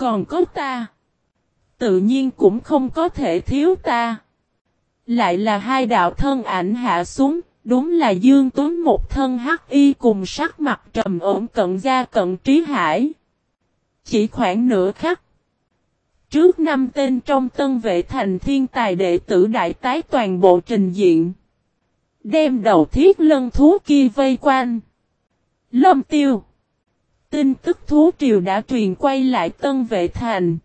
Còn có ta. Tự nhiên cũng không có thể thiếu ta. Lại là hai đạo thân ảnh hạ xuống, đúng là Dương Tuấn một thân hắc y cùng sắc mặt trầm ổn cận gia cận trí hải. Chỉ khoảng nửa khắc. Trước năm tên trong tân vệ thành thiên tài đệ tử đại tái toàn bộ trình diện. Đem đầu thiết lân thú kia vây quanh. Lâm tiêu. Tin tức thú triều đã truyền quay lại tân vệ thành.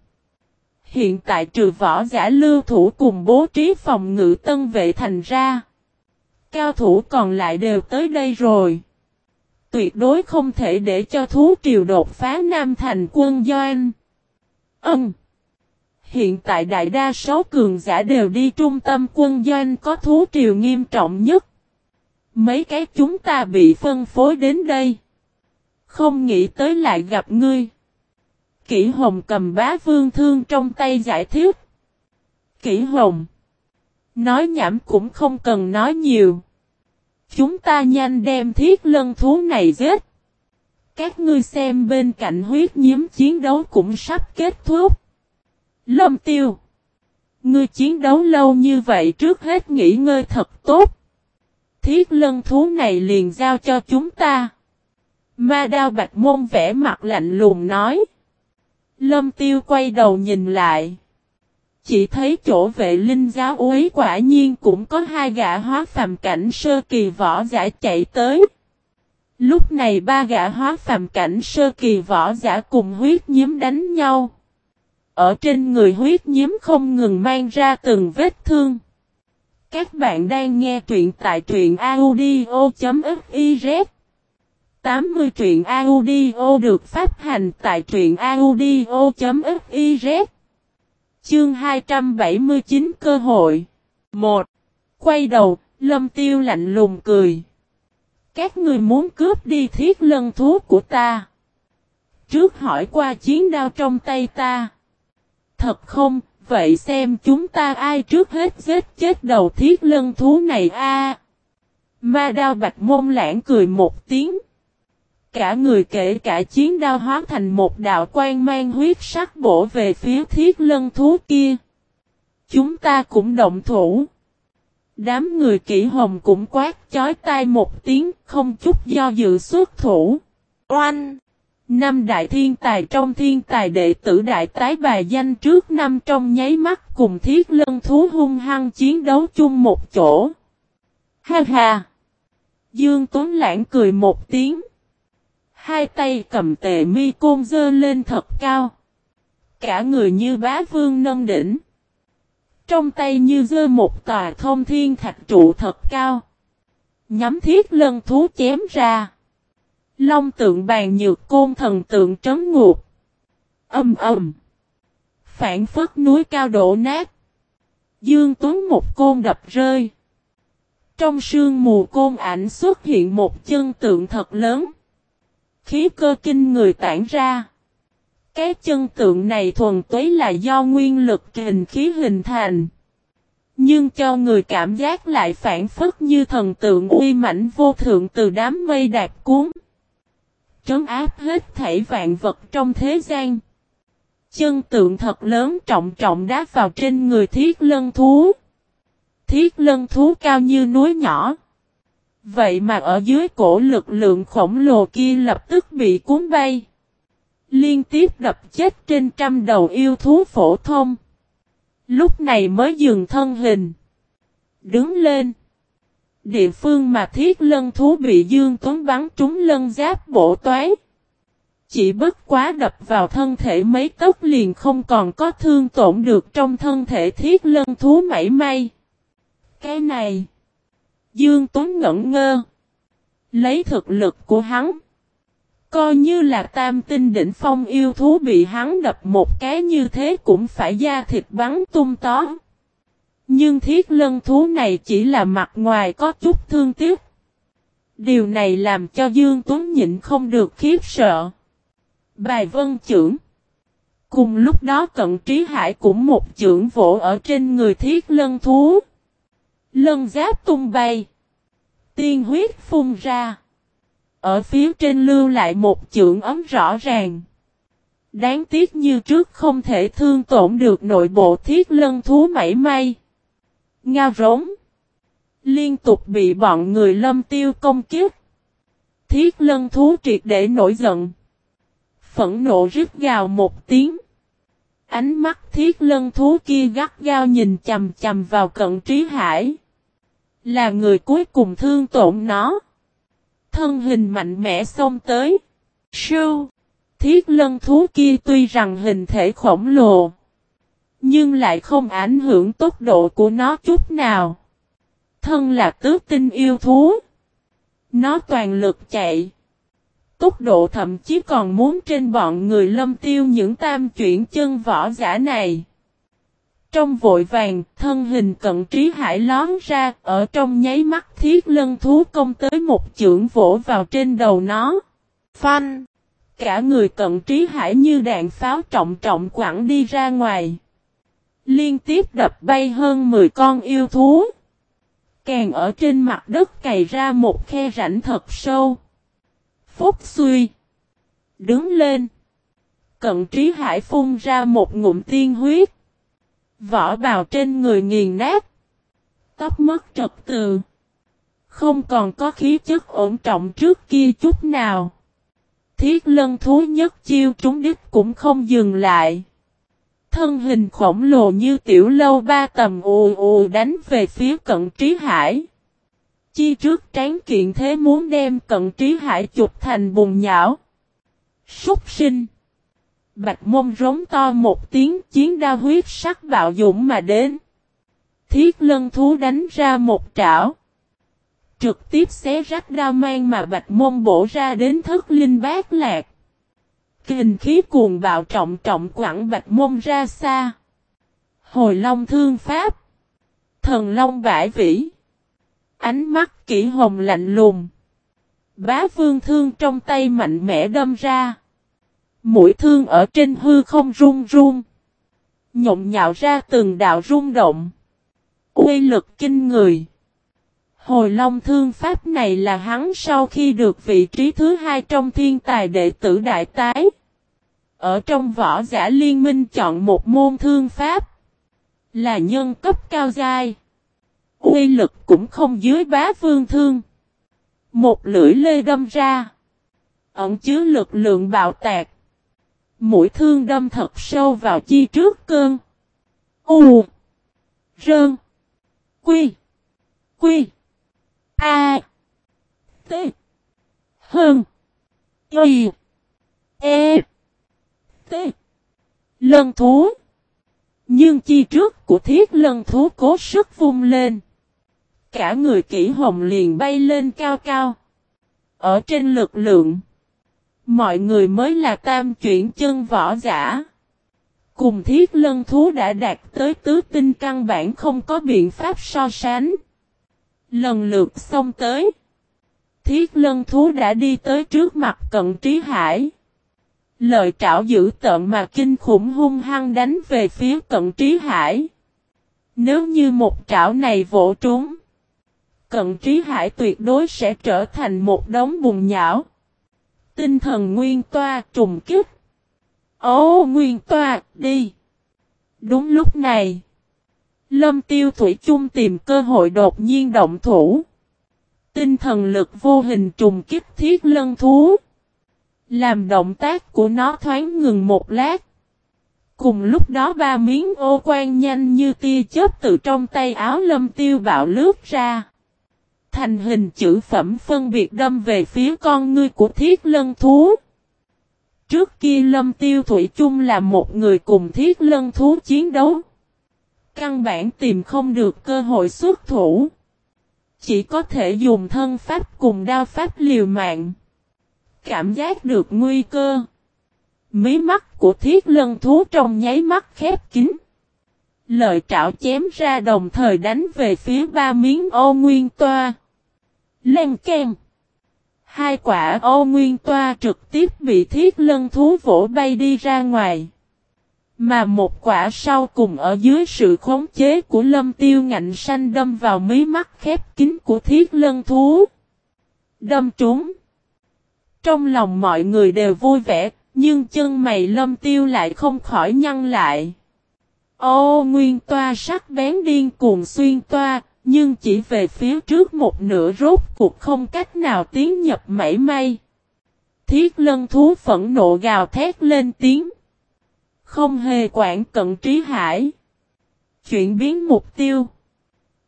Hiện tại trừ võ giả lưu thủ cùng bố trí phòng ngự tân vệ thành ra. Cao thủ còn lại đều tới đây rồi. Tuyệt đối không thể để cho thú triều đột phá Nam thành quân doanh. Ân. Hiện tại đại đa số cường giả đều đi trung tâm quân doanh có thú triều nghiêm trọng nhất. Mấy cái chúng ta bị phân phối đến đây. Không nghĩ tới lại gặp ngươi. Kỷ Hồng cầm bá vương thương trong tay giải thích. Kỷ Hồng. Nói nhảm cũng không cần nói nhiều. Chúng ta nhanh đem thiết lân thú này giết. Các ngươi xem bên cạnh huyết nhiễm chiến đấu cũng sắp kết thúc. Lâm tiêu. Ngươi chiến đấu lâu như vậy trước hết nghỉ ngơi thật tốt. Thiết lân thú này liền giao cho chúng ta. Ma đao bạch môn vẽ mặt lạnh lùng nói. Lâm tiêu quay đầu nhìn lại. Chỉ thấy chỗ vệ linh giáo úy quả nhiên cũng có hai gã hóa phàm cảnh sơ kỳ võ giả chạy tới. Lúc này ba gã hóa phàm cảnh sơ kỳ võ giả cùng huyết nhiễm đánh nhau. Ở trên người huyết nhiễm không ngừng mang ra từng vết thương. Các bạn đang nghe truyện tại truyện audio.fif 80 truyện audio được phát hành tại truyện audio.fiz Chương 279 cơ hội 1. Quay đầu, lâm tiêu lạnh lùng cười. Các người muốn cướp đi thiết lân thú của ta. Trước hỏi qua chiến đao trong tay ta. Thật không, vậy xem chúng ta ai trước hết giết chết đầu thiết lân thú này a Ma đao bạch môn lãng cười một tiếng. Cả người kể cả chiến đao hóa thành một đạo quan mang huyết sắc bổ về phía thiết lân thú kia. Chúng ta cũng động thủ. Đám người kỹ hồng cũng quát chói tai một tiếng, không chút do dự xuất thủ. Oanh! Năm đại thiên tài trong thiên tài đệ tử đại tái bài danh trước năm trong nháy mắt cùng thiết lân thú hung hăng chiến đấu chung một chỗ. Ha ha! Dương Tuấn Lãng cười một tiếng. Hai tay cầm tề mi côn dơ lên thật cao. Cả người như bá vương nâng đỉnh. Trong tay như dơ một tòa thông thiên thạch trụ thật cao. Nhắm thiết lân thú chém ra. Long tượng bàn nhược côn thần tượng trấn ngục. Âm ầm. Phản phất núi cao đổ nát. Dương Tuấn một côn đập rơi. Trong sương mù côn ảnh xuất hiện một chân tượng thật lớn. Khí cơ kinh người tản ra. Cái chân tượng này thuần túy là do nguyên lực kình khí hình thành. Nhưng cho người cảm giác lại phản phất như thần tượng uy mãnh vô thượng từ đám mây đạp cuốn trấn áp hết thảy vạn vật trong thế gian. Chân tượng thật lớn trọng trọng đá vào trên người thiết lân thú. Thiết lân thú cao như núi nhỏ. Vậy mà ở dưới cổ lực lượng khổng lồ kia lập tức bị cuốn bay. Liên tiếp đập chết trên trăm đầu yêu thú phổ thông. Lúc này mới dừng thân hình. Đứng lên. Địa phương mà thiết lân thú bị Dương Tuấn bắn trúng lân giáp bổ toái. Chỉ bất quá đập vào thân thể mấy tốc liền không còn có thương tổn được trong thân thể thiết lân thú mảy may. Cái này. Dương Tuấn ngẩn ngơ. Lấy thực lực của hắn. Coi như là tam tinh đỉnh phong yêu thú bị hắn đập một cái như thế cũng phải da thịt bắn tung tó. Nhưng thiết lân thú này chỉ là mặt ngoài có chút thương tiếc. Điều này làm cho Dương Tuấn nhịn không được khiếp sợ. Bài vân trưởng. Cùng lúc đó cận trí hải cũng một trưởng vỗ ở trên người thiết lân thú. Lân giáp tung bay. Tiên huyết phun ra. Ở phía trên lưu lại một chưởng ấm rõ ràng. Đáng tiếc như trước không thể thương tổn được nội bộ thiết lân thú mảy may. Ngao rống. Liên tục bị bọn người lâm tiêu công kiếp. Thiết lân thú triệt để nổi giận. Phẫn nộ rít gào một tiếng. Ánh mắt thiết lân thú kia gắt gao nhìn chầm chầm vào cận trí hải. Là người cuối cùng thương tổn nó. Thân hình mạnh mẽ xông tới. Sưu. Thiết lân thú kia tuy rằng hình thể khổng lồ. Nhưng lại không ảnh hưởng tốc độ của nó chút nào. Thân là tước tinh yêu thú. Nó toàn lực chạy. Tốc độ thậm chí còn muốn trên bọn người lâm tiêu những tam chuyển chân võ giả này. Trong vội vàng, thân hình cận trí hải lón ra, ở trong nháy mắt thiết lân thú công tới một chưởng vỗ vào trên đầu nó. Phanh! Cả người cận trí hải như đạn pháo trọng trọng quẳng đi ra ngoài. Liên tiếp đập bay hơn 10 con yêu thú. Càng ở trên mặt đất cày ra một khe rãnh thật sâu. Phúc suy. Đứng lên. Cận trí hải phun ra một ngụm tiên huyết. Vỏ bào trên người nghiền nát. Tóc mất trật tự. Không còn có khí chất ổn trọng trước kia chút nào. Thiết lân thú nhất chiêu trúng đích cũng không dừng lại. Thân hình khổng lồ như tiểu lâu ba tầm ù ù đánh về phía cận trí hải. Chi trước tráng kiện thế muốn đem cận trí hải chụp thành bùn nhão. Súc sinh. Bạch môn rống to một tiếng, chiến đa huyết sắc bạo dũng mà đến. Thiết lân thú đánh ra một trảo. Trực tiếp xé rách đao mang mà bạch Môn bổ ra đến thức linh bát lạc. Kinh khí cuồng bạo trọng trọng quẳng bạch Môn ra xa. Hồi long thương pháp. Thần long bãi vĩ. Ánh mắt kỹ hồng lạnh lùng. Bá vương thương trong tay mạnh mẽ đâm ra. Mũi thương ở trên hư không run run. Nhộn nhạo ra từng đạo rung động. Uy lực kinh người. Hồi Long Thương Pháp này là hắn sau khi được vị trí thứ hai trong thiên tài đệ tử đại tái. Ở trong võ giả liên minh chọn một môn thương pháp. Là nhân cấp cao giai. Uy lực cũng không dưới bá vương thương. Một lưỡi lê đâm ra. Ẩn chứa lực lượng bạo tạc. Mũi thương đâm thật sâu vào chi trước cơn. U. Rơn. Quy. Quy. A. T. Hơn. Y. E. T. Lân thú. Nhưng chi trước của thiết lân thú cố sức vung lên. Cả người kỹ hồng liền bay lên cao cao. Ở trên lực lượng. Mọi người mới là tam chuyển chân võ giả. Cùng thiết lân thú đã đạt tới tứ tinh căn bản không có biện pháp so sánh. Lần lượt xông tới. Thiết lân thú đã đi tới trước mặt cận trí hải. Lợi trảo dữ tợn mà kinh khủng hung hăng đánh về phía cận trí hải. Nếu như một trảo này vỗ trúng. Cận trí hải tuyệt đối sẽ trở thành một đống bùn nhão. Tinh thần nguyên toa trùng kích. Ô nguyên toa, đi. Đúng lúc này. Lâm tiêu thủy chung tìm cơ hội đột nhiên động thủ. Tinh thần lực vô hình trùng kích thiết lân thú. Làm động tác của nó thoáng ngừng một lát. Cùng lúc đó ba miếng ô quan nhanh như tia chớp từ trong tay áo lâm tiêu bạo lướt ra. Thành hình chữ phẩm phân biệt đâm về phía con ngươi của thiết lân thú. Trước kia lâm tiêu thủy chung là một người cùng thiết lân thú chiến đấu. Căn bản tìm không được cơ hội xuất thủ. Chỉ có thể dùng thân pháp cùng đao pháp liều mạng. Cảm giác được nguy cơ. Mí mắt của thiết lân thú trong nháy mắt khép kín. Lợi trảo chém ra đồng thời đánh về phía ba miếng ô nguyên toa. Len kem. Hai quả ô nguyên toa trực tiếp bị thiết lân thú vỗ bay đi ra ngoài. Mà một quả sau cùng ở dưới sự khống chế của lâm tiêu ngạnh xanh đâm vào mí mắt khép kín của thiết lân thú. Đâm trúng. Trong lòng mọi người đều vui vẻ, Nhưng chân mày lâm tiêu lại không khỏi nhăn lại. Ô nguyên toa sắc bén điên cuồng xuyên toa, nhưng chỉ về phía trước một nửa rốt cuộc không cách nào tiến nhập mảy may. Thiết lân thú phẫn nộ gào thét lên tiếng. Không hề quản cận trí hải. Chuyển biến mục tiêu.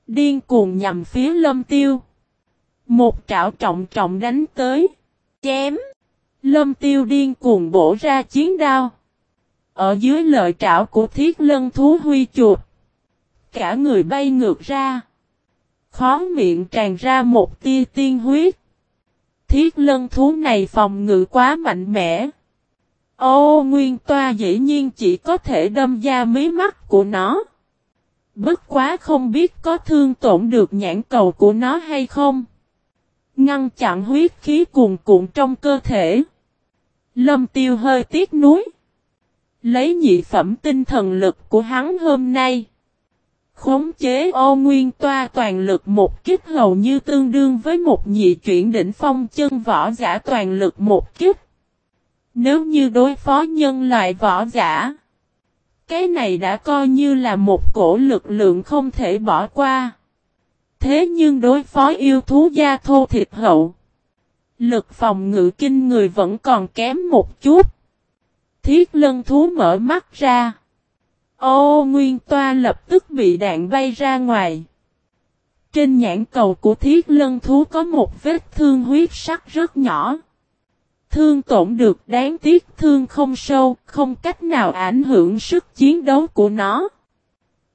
Điên cuồng nhằm phía lâm tiêu. Một trảo trọng trọng đánh tới. Chém. Lâm tiêu điên cuồng bổ ra chiến đao. Ở dưới lợi trảo của thiết lân thú huy chuột. Cả người bay ngược ra. Khó miệng tràn ra một tia tiên huyết. Thiết lân thú này phòng ngự quá mạnh mẽ. Ô, nguyên toa dĩ nhiên chỉ có thể đâm ra mí mắt của nó. Bất quá không biết có thương tổn được nhãn cầu của nó hay không. Ngăn chặn huyết khí cuồn cuộn trong cơ thể. Lâm tiêu hơi tiếc nuối. Lấy nhị phẩm tinh thần lực của hắn hôm nay. Khống chế ô nguyên toa toàn lực một kích hầu như tương đương với một nhị chuyển đỉnh phong chân võ giả toàn lực một kích. Nếu như đối phó nhân loại võ giả. Cái này đã coi như là một cổ lực lượng không thể bỏ qua. Thế nhưng đối phó yêu thú da thô thịt hậu. Lực phòng ngự kinh người vẫn còn kém một chút. Thiết lân thú mở mắt ra. Ô nguyên toa lập tức bị đạn bay ra ngoài. Trên nhãn cầu của thiết lân thú có một vết thương huyết sắc rất nhỏ. Thương tổn được đáng tiếc thương không sâu, không cách nào ảnh hưởng sức chiến đấu của nó.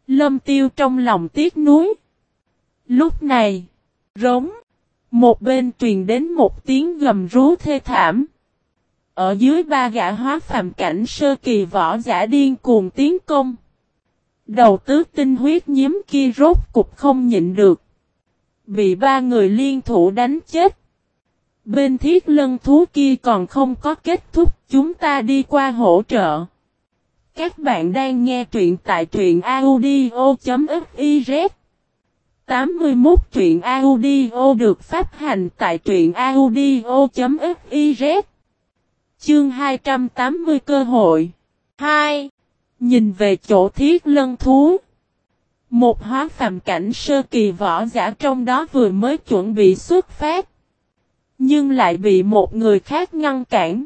Lâm tiêu trong lòng tiếc nuối. Lúc này, rống, một bên truyền đến một tiếng gầm rú thê thảm. Ở dưới ba gã hóa phàm cảnh sơ kỳ võ giả điên cuồng tiến công. Đầu tứ tinh huyết nhiễm kia rốt cục không nhịn được. Bị ba người liên thủ đánh chết. Bên thiết lân thú kia còn không có kết thúc, chúng ta đi qua hỗ trợ. Các bạn đang nghe truyện tại truyện audio.fiz 81 truyện audio được phát hành tại truyện audio.fiz Chương 280 cơ hội. 2. Nhìn về chỗ thiết lân thú. Một hóa phàm cảnh sơ kỳ võ giả trong đó vừa mới chuẩn bị xuất phát, Nhưng lại bị một người khác ngăn cản.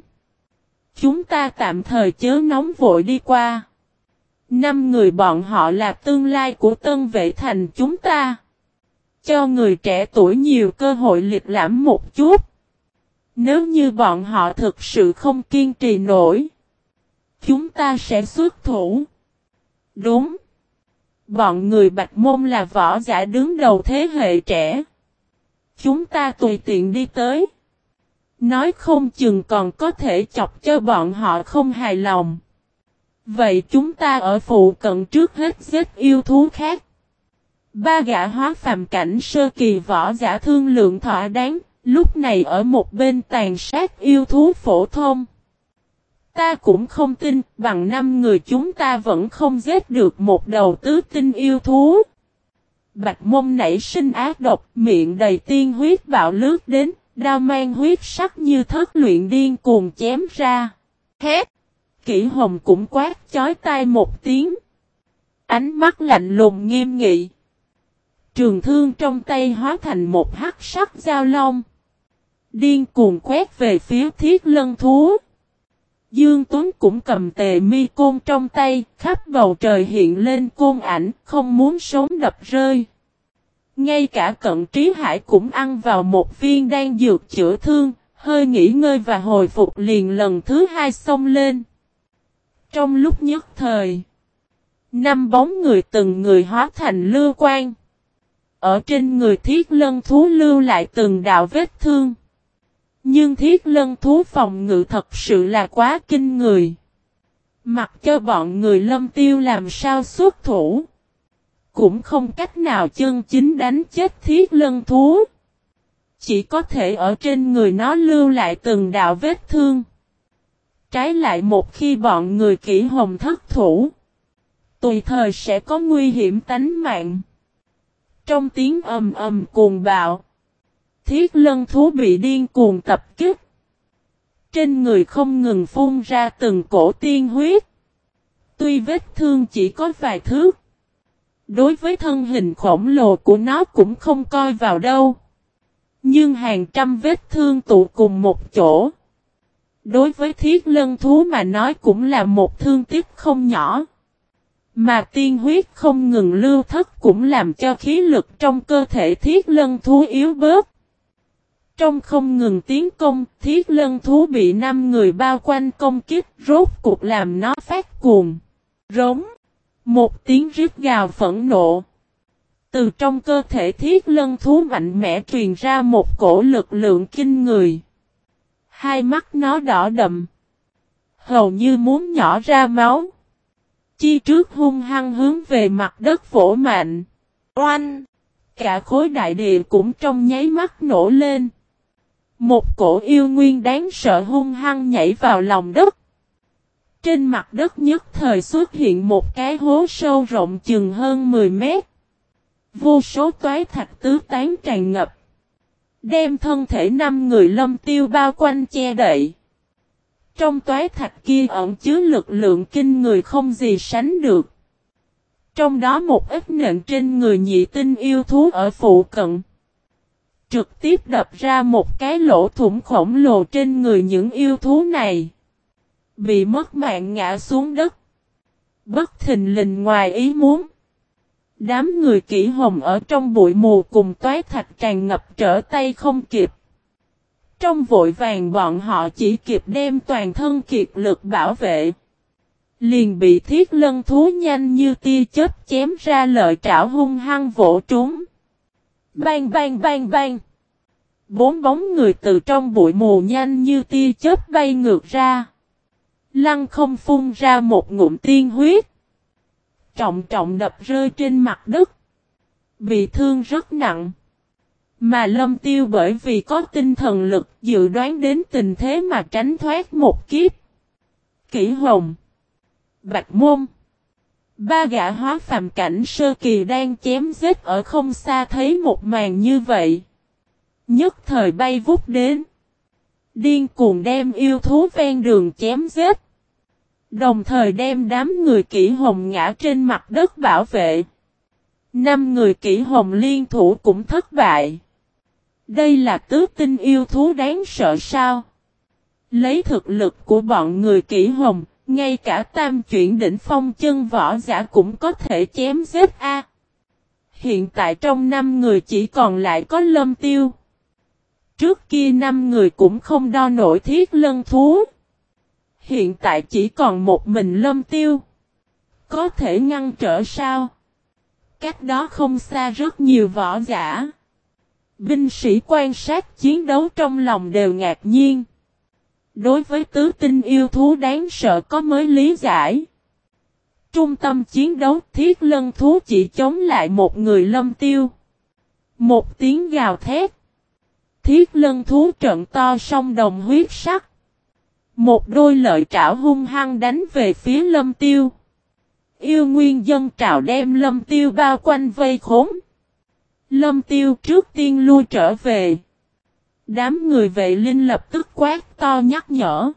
Chúng ta tạm thời chớ nóng vội đi qua. Năm người bọn họ là tương lai của tân vệ thành chúng ta. Cho người trẻ tuổi nhiều cơ hội liệt lãm một chút nếu như bọn họ thực sự không kiên trì nổi, chúng ta sẽ xuất thủ. Đúng. Bọn người Bạch Môn là võ giả đứng đầu thế hệ trẻ. Chúng ta tùy tiện đi tới. Nói không chừng còn có thể chọc cho bọn họ không hài lòng. Vậy chúng ta ở phụ cận trước hết giết yêu thú khác. Ba gã hóa phàm cảnh sơ kỳ võ giả thương lượng thỏa đáng, Lúc này ở một bên tàn sát yêu thú phổ thông. Ta cũng không tin, bằng năm người chúng ta vẫn không giết được một đầu tứ tinh yêu thú. Bạch mông nảy sinh ác độc, miệng đầy tiên huyết bạo lướt đến, đao mang huyết sắc như thất luyện điên cuồng chém ra. Hét! Kỷ hồng cũng quát chói tai một tiếng. Ánh mắt lạnh lùng nghiêm nghị. Trường thương trong tay hóa thành một hắc sắc dao long. Điên cuồng quét về phía thiết lân thú. Dương Tuấn cũng cầm tề mi côn trong tay, khắp bầu trời hiện lên côn ảnh, không muốn sống đập rơi. Ngay cả cận trí hải cũng ăn vào một viên đang dược chữa thương, hơi nghỉ ngơi và hồi phục liền lần thứ hai xông lên. Trong lúc nhất thời, năm bóng người từng người hóa thành lưu quan. Ở trên người thiết lân thú lưu lại từng đạo vết thương. Nhưng thiết lân thú phòng ngự thật sự là quá kinh người. Mặc cho bọn người lâm tiêu làm sao xuất thủ. Cũng không cách nào chân chính đánh chết thiết lân thú. Chỉ có thể ở trên người nó lưu lại từng đạo vết thương. Trái lại một khi bọn người kỹ hồng thất thủ. Tùy thời sẽ có nguy hiểm tánh mạng. Trong tiếng ầm ầm cuồng bạo thiết lân thú bị điên cuồng tập kích. Trên người không ngừng phun ra từng cổ tiên huyết. Tuy vết thương chỉ có vài thước. Đối với thân hình khổng lồ của nó cũng không coi vào đâu. Nhưng hàng trăm vết thương tụ cùng một chỗ. Đối với thiết lân thú mà nói cũng là một thương tiếc không nhỏ. Mà tiên huyết không ngừng lưu thất cũng làm cho khí lực trong cơ thể thiết lân thú yếu bớt. Trong không ngừng tiến công, thiết lân thú bị năm người bao quanh công kích, rốt cuộc làm nó phát cuồng. Rống. Một tiếng rít gào phẫn nộ. Từ trong cơ thể thiết lân thú mạnh mẽ truyền ra một cổ lực lượng kinh người. Hai mắt nó đỏ đậm. Hầu như muốn nhỏ ra máu. Chi trước hung hăng hướng về mặt đất vỗ mạnh. Oanh! Cả khối đại địa cũng trong nháy mắt nổ lên. Một cổ yêu nguyên đáng sợ hung hăng nhảy vào lòng đất. Trên mặt đất nhất thời xuất hiện một cái hố sâu rộng chừng hơn 10 mét. Vô số toái thạch tứ tán tràn ngập. Đem thân thể năm người lâm tiêu bao quanh che đậy. Trong toái thạch kia ẩn chứa lực lượng kinh người không gì sánh được. Trong đó một ít nện trên người nhị tinh yêu thú ở phụ cận. Trực tiếp đập ra một cái lỗ thủng khổng lồ trên người những yêu thú này. Bị mất mạng ngã xuống đất. Bất thình lình ngoài ý muốn. Đám người kỹ hồng ở trong bụi mù cùng toái thạch tràn ngập trở tay không kịp. Trong vội vàng bọn họ chỉ kịp đem toàn thân kiệt lực bảo vệ. Liền bị thiết lân thú nhanh như tia chớp chém ra lợi trảo hung hăng vỗ trúng. Bang bang bang bang. Bốn bóng người từ trong bụi mù nhanh như tia chớp bay ngược ra. Lăng không phun ra một ngụm tiên huyết. Trọng trọng đập rơi trên mặt đất. Bị thương rất nặng. Mà lâm tiêu bởi vì có tinh thần lực dự đoán đến tình thế mà tránh thoát một kiếp. Kỷ hồng. Bạch môn. Ba gã hóa phàm cảnh sơ kỳ đang chém giết ở không xa thấy một màn như vậy. Nhất thời bay vút đến. Điên cuồng đem yêu thú ven đường chém giết. Đồng thời đem đám người kỹ hồng ngã trên mặt đất bảo vệ. Năm người kỹ hồng liên thủ cũng thất bại. Đây là tứ tinh yêu thú đáng sợ sao? Lấy thực lực của bọn người kỹ hồng, ngay cả tam chuyển đỉnh phong chân võ giả cũng có thể chém giết A. Hiện tại trong năm người chỉ còn lại có lâm tiêu. Trước kia năm người cũng không đo nổi thiết lân thú. Hiện tại chỉ còn một mình lâm tiêu. Có thể ngăn trở sao? Cách đó không xa rất nhiều võ giả. Binh sĩ quan sát chiến đấu trong lòng đều ngạc nhiên. Đối với tứ tinh yêu thú đáng sợ có mới lý giải. Trung tâm chiến đấu, thiết lân thú chỉ chống lại một người lâm tiêu. Một tiếng gào thét. Thiết lân thú trận to song đồng huyết sắc. Một đôi lợi trảo hung hăng đánh về phía lâm tiêu. Yêu nguyên dân trào đem lâm tiêu bao quanh vây khốn. Lâm tiêu trước tiên lui trở về. Đám người vệ linh lập tức quát to nhắc nhở.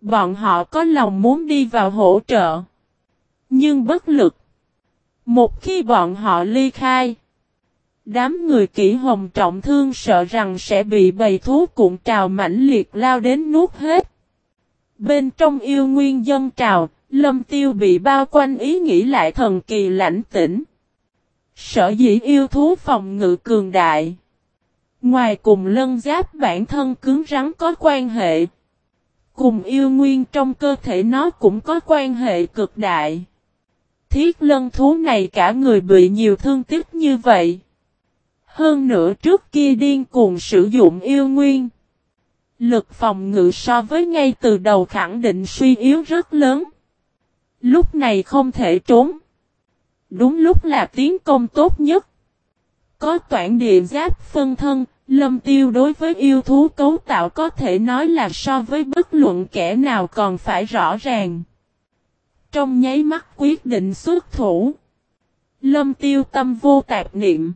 Bọn họ có lòng muốn đi vào hỗ trợ. Nhưng bất lực. Một khi bọn họ ly khai. Đám người kỹ hồng trọng thương sợ rằng sẽ bị bầy thú cuộn trào mãnh liệt lao đến nuốt hết. Bên trong yêu nguyên dân trào, lâm tiêu bị bao quanh ý nghĩ lại thần kỳ lãnh tĩnh. Sở dĩ yêu thú phòng ngự cường đại. Ngoài cùng lân giáp bản thân cứng rắn có quan hệ. Cùng yêu nguyên trong cơ thể nó cũng có quan hệ cực đại. Thiết lân thú này cả người bị nhiều thương tích như vậy. Hơn nữa trước kia điên cuồng sử dụng yêu nguyên. Lực phòng ngự so với ngay từ đầu khẳng định suy yếu rất lớn. Lúc này không thể trốn. Đúng lúc là tiến công tốt nhất. Có toản địa giáp phân thân, lâm tiêu đối với yêu thú cấu tạo có thể nói là so với bất luận kẻ nào còn phải rõ ràng. Trong nháy mắt quyết định xuất thủ. Lâm tiêu tâm vô tạp niệm.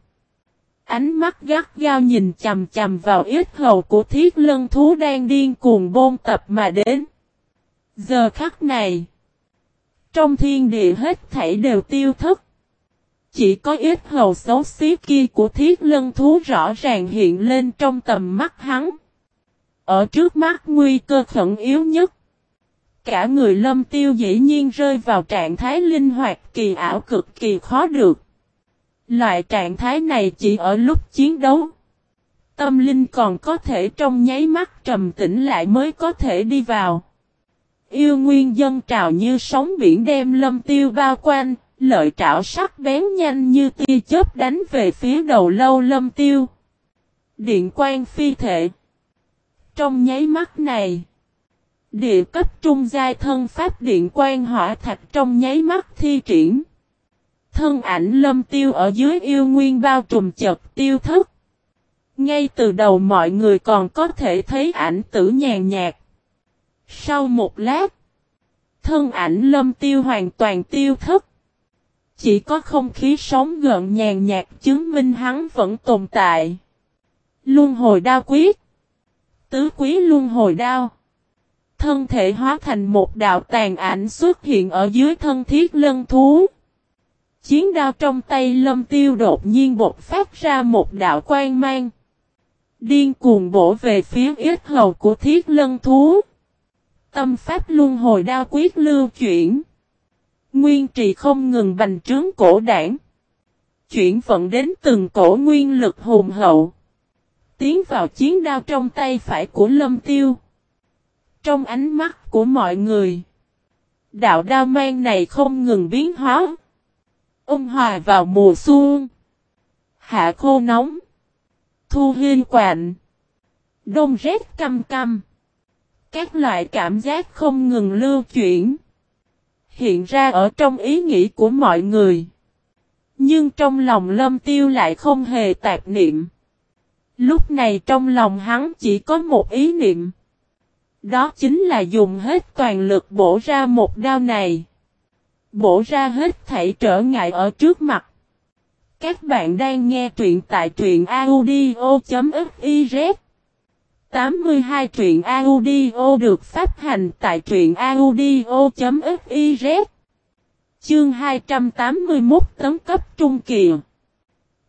Ánh mắt gắt gao nhìn chầm chầm vào ít hầu của thiết lân thú đang điên cuồng bôn tập mà đến. Giờ khắc này. Trong thiên địa hết thảy đều tiêu thất. Chỉ có ít hầu xấu xí kia của thiết lân thú rõ ràng hiện lên trong tầm mắt hắn. Ở trước mắt nguy cơ khẩn yếu nhất. Cả người lâm tiêu dĩ nhiên rơi vào trạng thái linh hoạt kỳ ảo cực kỳ khó được. Loại trạng thái này chỉ ở lúc chiến đấu. Tâm linh còn có thể trong nháy mắt trầm tĩnh lại mới có thể đi vào. Yêu nguyên dân trào như sóng biển đem lâm tiêu bao quanh, lợi trảo sắc bén nhanh như tia chớp đánh về phía đầu lâu lâm tiêu. Điện quan phi thệ. Trong nháy mắt này, địa cấp trung giai thân pháp điện quan hỏa thạch trong nháy mắt thi triển. Thân ảnh lâm tiêu ở dưới yêu nguyên bao trùm chật tiêu thức. Ngay từ đầu mọi người còn có thể thấy ảnh tử nhàn nhạt. Sau một lát, thân ảnh lâm tiêu hoàn toàn tiêu thức. Chỉ có không khí sống gợn nhàn nhạt chứng minh hắn vẫn tồn tại. Luân hồi đao quyết. Tứ quý luân hồi đao. Thân thể hóa thành một đạo tàn ảnh xuất hiện ở dưới thân thiết lân thú. Chiến đao trong tay lâm tiêu đột nhiên bột phát ra một đạo quang mang. Điên cuồng bổ về phía ít hầu của thiết lân thú. Tâm pháp luân hồi đao quyết lưu chuyển. Nguyên trì không ngừng bành trướng cổ đảng. Chuyển vận đến từng cổ nguyên lực hùng hậu. Tiến vào chiến đao trong tay phải của lâm tiêu. Trong ánh mắt của mọi người. Đạo đao mang này không ngừng biến hóa. Ông hòa vào mùa xuân. Hạ khô nóng. Thu hiên quạnh. Đông rét căm căm. Các loại cảm giác không ngừng lưu chuyển. Hiện ra ở trong ý nghĩ của mọi người. Nhưng trong lòng lâm tiêu lại không hề tạp niệm. Lúc này trong lòng hắn chỉ có một ý niệm. Đó chính là dùng hết toàn lực bổ ra một đao này. Bổ ra hết thảy trở ngại ở trước mặt. Các bạn đang nghe truyện tại truyện audio.fif 82 truyện audio được phát hành tại truyện audio.fiz Chương 281 tấn cấp trung kỳ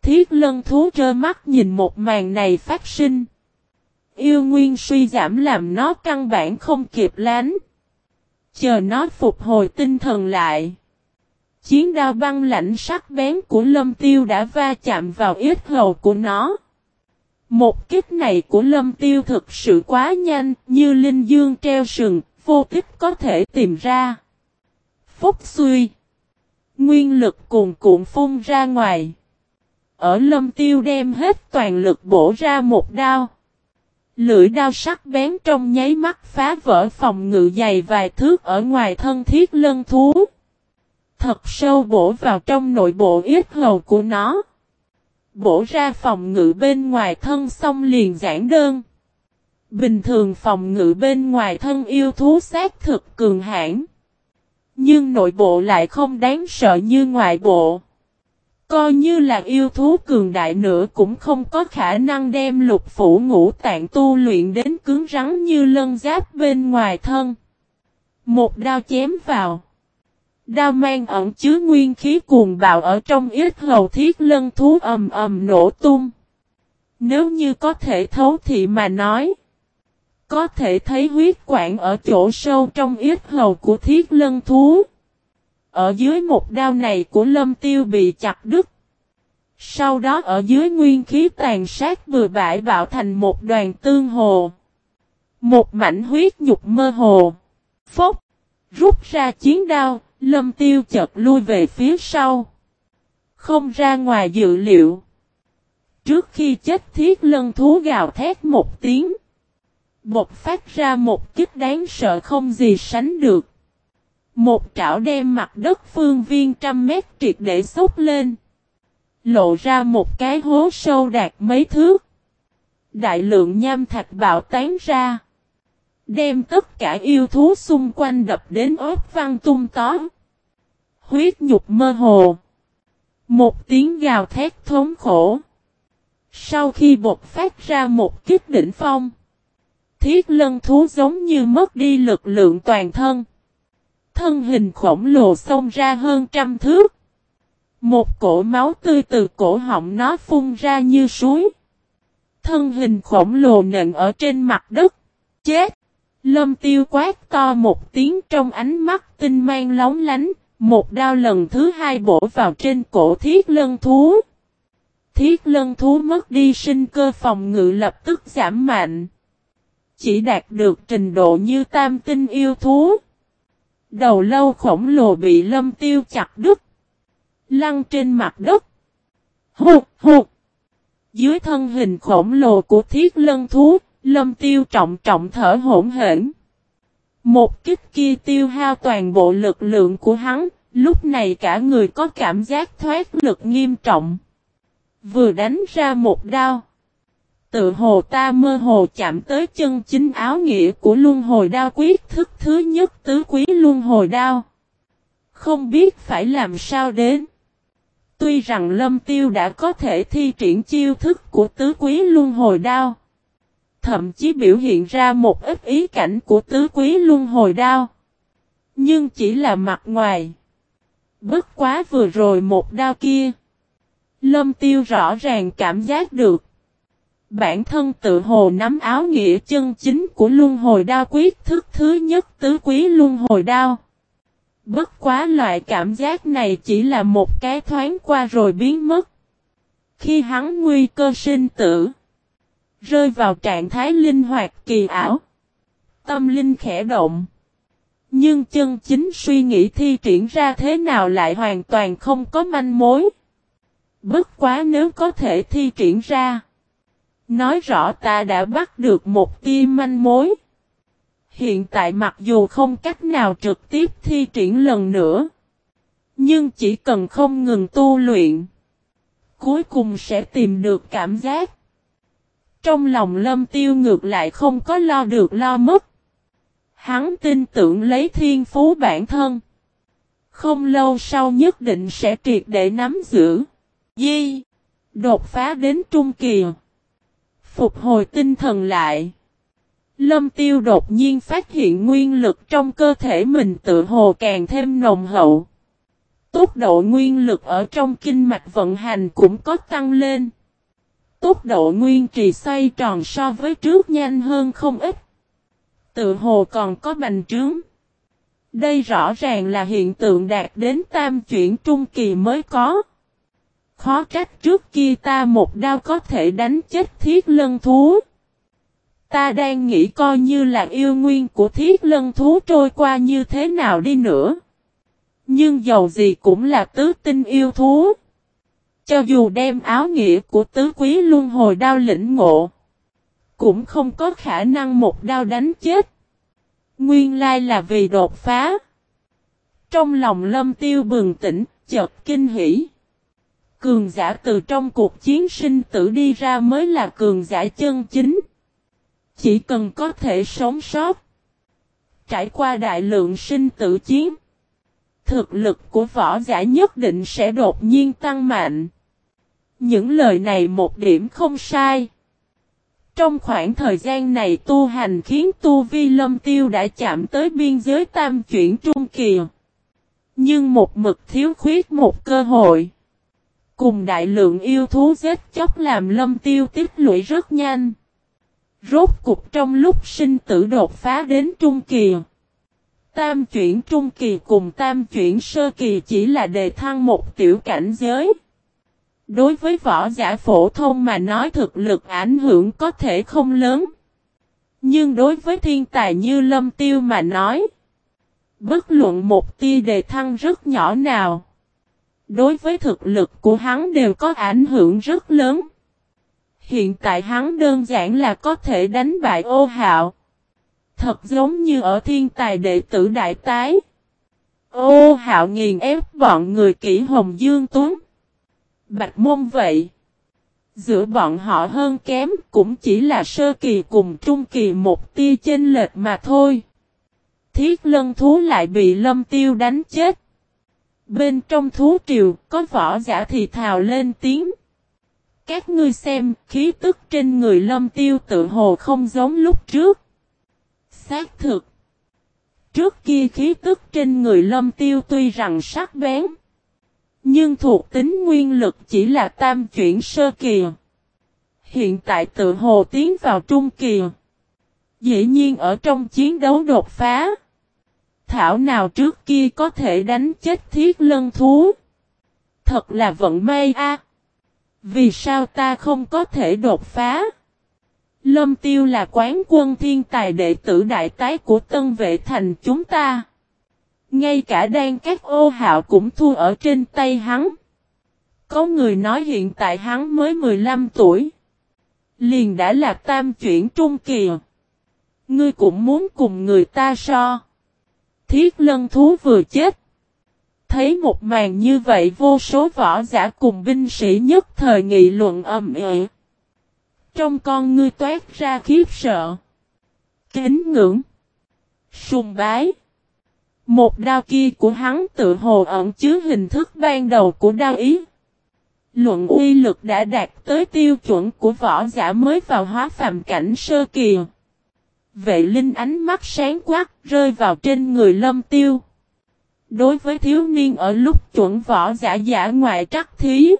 Thiết lân thú trơ mắt nhìn một màn này phát sinh. Yêu nguyên suy giảm làm nó căn bản không kịp lánh. Chờ nó phục hồi tinh thần lại. Chiến đao băng lạnh sắc bén của lâm tiêu đã va chạm vào ít hầu của nó. Một kích này của lâm tiêu thực sự quá nhanh, như linh dương treo sừng, vô tích có thể tìm ra. Phúc suy. Nguyên lực cuồn cuộn phun ra ngoài. Ở lâm tiêu đem hết toàn lực bổ ra một đao. Lưỡi đao sắc bén trong nháy mắt phá vỡ phòng ngự dày vài thước ở ngoài thân thiết lân thú. Thật sâu bổ vào trong nội bộ ít hầu của nó. Bổ ra phòng ngự bên ngoài thân xong liền giản đơn. Bình thường phòng ngự bên ngoài thân yêu thú xác thực cường hãn. Nhưng nội bộ lại không đáng sợ như ngoại bộ. Coi như là yêu thú cường đại nữa cũng không có khả năng đem lục phủ ngũ tạng tu luyện đến cứng rắn như lân giáp bên ngoài thân. Một đao chém vào. Đao mang ẩn chứa nguyên khí cuồng bạo ở trong ít hầu thiết lân thú ầm ầm nổ tung. Nếu như có thể thấu thị mà nói. Có thể thấy huyết quản ở chỗ sâu trong ít hầu của thiết lân thú. Ở dưới một đao này của lâm tiêu bị chặt đứt. Sau đó ở dưới nguyên khí tàn sát vừa bãi bạo thành một đoàn tương hồ. Một mảnh huyết nhục mơ hồ. Phốc. Rút ra chiến đao, lâm tiêu chợt lui về phía sau. Không ra ngoài dự liệu. Trước khi chết thiết lân thú gào thét một tiếng. Bột phát ra một kích đáng sợ không gì sánh được. Một trảo đem mặt đất phương viên trăm mét triệt để xúc lên. Lộ ra một cái hố sâu đạt mấy thước. Đại lượng nham thạch bạo tán ra. Đem tất cả yêu thú xung quanh đập đến ớt văn tung tó. Huyết nhục mơ hồ. Một tiếng gào thét thống khổ. Sau khi bột phát ra một kích đỉnh phong, thiết lân thú giống như mất đi lực lượng toàn thân. Thân hình khổng lồ xông ra hơn trăm thước. Một cổ máu tươi từ cổ họng nó phun ra như suối. Thân hình khổng lồ nện ở trên mặt đất. Chết! Lâm tiêu quát to một tiếng trong ánh mắt tinh mang lóng lánh. Một đao lần thứ hai bổ vào trên cổ thiết lân thú. Thiết lân thú mất đi sinh cơ phòng ngự lập tức giảm mạnh. Chỉ đạt được trình độ như tam tinh yêu thú. Đầu lâu khổng lồ bị lâm tiêu chặt đứt. Lăn trên mặt đất. Hụt hụt. Dưới thân hình khổng lồ của thiết lân thú, lâm tiêu trọng trọng thở hỗn hển. Một kích kia tiêu hao toàn bộ lực lượng của hắn, lúc này cả người có cảm giác thoát lực nghiêm trọng. Vừa đánh ra một đao. Tự hồ ta mơ hồ chạm tới chân chính áo nghĩa của luân hồi đao quyết thức thứ nhất tứ quý luân hồi đao. Không biết phải làm sao đến. Tuy rằng lâm tiêu đã có thể thi triển chiêu thức của tứ quý luân hồi đao. Thậm chí biểu hiện ra một ít ý cảnh của tứ quý luân hồi đao. Nhưng chỉ là mặt ngoài. Bất quá vừa rồi một đao kia. Lâm tiêu rõ ràng cảm giác được. Bản thân tự hồ nắm áo nghĩa chân chính của luân hồi đao quyết thức thứ nhất tứ quý luân hồi đao. Bất quá loại cảm giác này chỉ là một cái thoáng qua rồi biến mất. Khi hắn nguy cơ sinh tử, rơi vào trạng thái linh hoạt kỳ ảo, tâm linh khẽ động. Nhưng chân chính suy nghĩ thi triển ra thế nào lại hoàn toàn không có manh mối. Bất quá nếu có thể thi triển ra. Nói rõ ta đã bắt được một tia manh mối. Hiện tại mặc dù không cách nào trực tiếp thi triển lần nữa. Nhưng chỉ cần không ngừng tu luyện. Cuối cùng sẽ tìm được cảm giác. Trong lòng lâm tiêu ngược lại không có lo được lo mất. Hắn tin tưởng lấy thiên phú bản thân. Không lâu sau nhất định sẽ triệt để nắm giữ. Di. Đột phá đến trung kỳ. Phục hồi tinh thần lại. Lâm tiêu đột nhiên phát hiện nguyên lực trong cơ thể mình tự hồ càng thêm nồng hậu. Tốc độ nguyên lực ở trong kinh mạch vận hành cũng có tăng lên. Tốc độ nguyên trì xoay tròn so với trước nhanh hơn không ít. Tự hồ còn có bành trướng. Đây rõ ràng là hiện tượng đạt đến tam chuyển trung kỳ mới có. Khó trách trước kia ta một đao có thể đánh chết thiết lân thú. Ta đang nghĩ coi như là yêu nguyên của thiết lân thú trôi qua như thế nào đi nữa. Nhưng dầu gì cũng là tứ tinh yêu thú. Cho dù đem áo nghĩa của tứ quý luân hồi đao lĩnh ngộ. Cũng không có khả năng một đao đánh chết. Nguyên lai là vì đột phá. Trong lòng lâm tiêu bừng tỉnh, chợt kinh hỉ. Cường giả từ trong cuộc chiến sinh tử đi ra mới là cường giả chân chính. Chỉ cần có thể sống sót. Trải qua đại lượng sinh tử chiến. Thực lực của võ giả nhất định sẽ đột nhiên tăng mạnh. Những lời này một điểm không sai. Trong khoảng thời gian này tu hành khiến tu vi lâm tiêu đã chạm tới biên giới tam chuyển trung kỳ. Nhưng một mực thiếu khuyết một cơ hội. Cùng đại lượng yêu thú giết chóc làm lâm tiêu tích lũy rất nhanh. Rốt cục trong lúc sinh tử đột phá đến trung kỳ. Tam chuyển trung kỳ cùng tam chuyển sơ kỳ chỉ là đề thăng một tiểu cảnh giới. Đối với võ giả phổ thông mà nói thực lực ảnh hưởng có thể không lớn. Nhưng đối với thiên tài như lâm tiêu mà nói. Bất luận một tia đề thăng rất nhỏ nào, đối với thực lực của hắn đều có ảnh hưởng rất lớn. Hiện tại hắn đơn giản là có thể đánh bại ô hạo. Thật giống như ở thiên tài đệ tử đại tái. Ô hạo nghiền ép bọn người kỹ hồng dương tuấn. Bạch môn vậy. Giữa bọn họ hơn kém cũng chỉ là sơ kỳ cùng trung kỳ một tia chênh lệch mà thôi. Thiết lân thú lại bị lâm tiêu đánh chết. Bên trong thú triều có võ giả thì thào lên tiếng. Các ngươi xem, khí tức trên người lâm tiêu tự hồ không giống lúc trước. Xác thực. Trước kia khí tức trên người lâm tiêu tuy rằng sắc bén. Nhưng thuộc tính nguyên lực chỉ là tam chuyển sơ kỳ. Hiện tại tự hồ tiến vào trung kỳ. Dĩ nhiên ở trong chiến đấu đột phá. Thảo nào trước kia có thể đánh chết thiết lân thú. Thật là vận may a. Vì sao ta không có thể đột phá? Lâm Tiêu là quán quân thiên tài đệ tử đại tái của tân vệ thành chúng ta. Ngay cả đan các ô hạo cũng thua ở trên tay hắn. Có người nói hiện tại hắn mới 15 tuổi. Liền đã là tam chuyển trung kỳ. Ngươi cũng muốn cùng người ta so. Thiết lân thú vừa chết. Thấy một màn như vậy vô số võ giả cùng binh sĩ nhất thời nghị luận ầm ĩ. Trong con ngươi toát ra khiếp sợ. Kính ngưỡng. Sùng bái. Một đao kia của hắn tự hồ ẩn chứa hình thức ban đầu của đao ý. Luận uy lực đã đạt tới tiêu chuẩn của võ giả mới vào hóa phàm cảnh sơ kỳ. Vệ linh ánh mắt sáng quát rơi vào trên người lâm tiêu. Đối với thiếu niên ở lúc chuẩn võ giả giả ngoại trắc thí.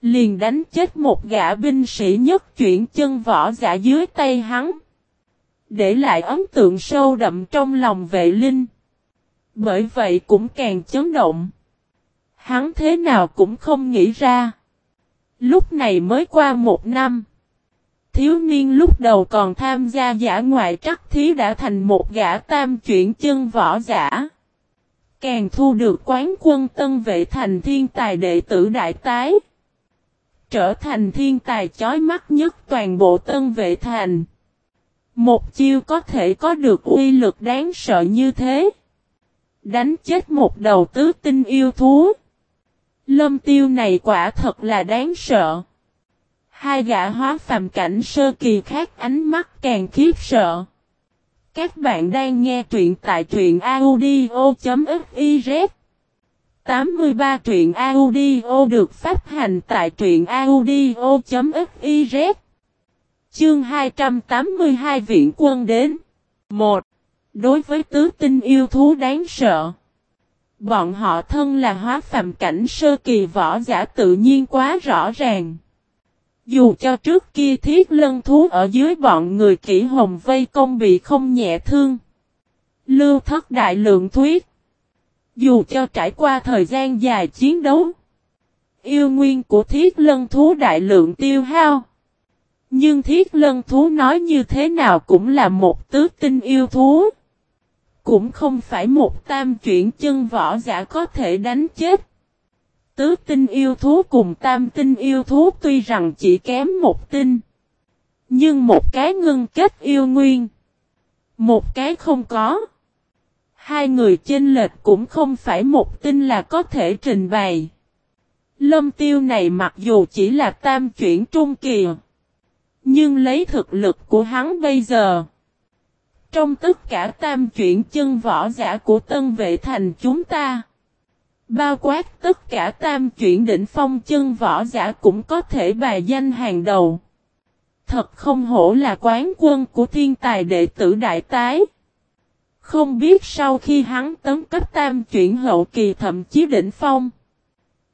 Liền đánh chết một gã binh sĩ nhất chuyển chân võ giả dưới tay hắn. Để lại ấn tượng sâu đậm trong lòng vệ linh. Bởi vậy cũng càng chấn động. Hắn thế nào cũng không nghĩ ra. Lúc này mới qua một năm. Thiếu niên lúc đầu còn tham gia giả ngoại trắc thí đã thành một gã tam chuyển chân võ giả. Càng thu được quán quân tân vệ thành thiên tài đệ tử đại tái. Trở thành thiên tài chói mắt nhất toàn bộ tân vệ thành. Một chiêu có thể có được uy lực đáng sợ như thế. Đánh chết một đầu tứ tinh yêu thú. Lâm tiêu này quả thật là đáng sợ. Hai gã hóa phàm cảnh sơ kỳ khác ánh mắt càng khiếp sợ. Các bạn đang nghe truyện tại truyện audio.fiz 83 truyện audio được phát hành tại truyện audio.fiz Chương 282 Viện quân đến 1. Đối với tứ tinh yêu thú đáng sợ, Bọn họ thân là hóa phàm cảnh sơ kỳ võ giả tự nhiên quá rõ ràng dù cho trước kia thiết lân thú ở dưới bọn người kỹ hồng vây công bị không nhẹ thương. Lưu thất đại lượng thuyết. Dù cho trải qua thời gian dài chiến đấu. Yêu nguyên của thiết lân thú đại lượng tiêu hao. Nhưng thiết lân thú nói như thế nào cũng là một tứ tinh yêu thú. Cũng không phải một tam chuyển chân võ giả có thể đánh chết. Tứ tinh yêu thú cùng tam tinh yêu thú tuy rằng chỉ kém một tinh. Nhưng một cái ngưng kết yêu nguyên. Một cái không có. Hai người chênh lệch cũng không phải một tinh là có thể trình bày. Lâm tiêu này mặc dù chỉ là tam chuyển trung kỳ. Nhưng lấy thực lực của hắn bây giờ. Trong tất cả tam chuyển chân võ giả của tân vệ thành chúng ta. Bao quát tất cả tam chuyển đỉnh phong chân võ giả cũng có thể bài danh hàng đầu. Thật không hổ là quán quân của thiên tài đệ tử đại tái. Không biết sau khi hắn tấn cấp tam chuyển hậu kỳ thậm chí đỉnh phong.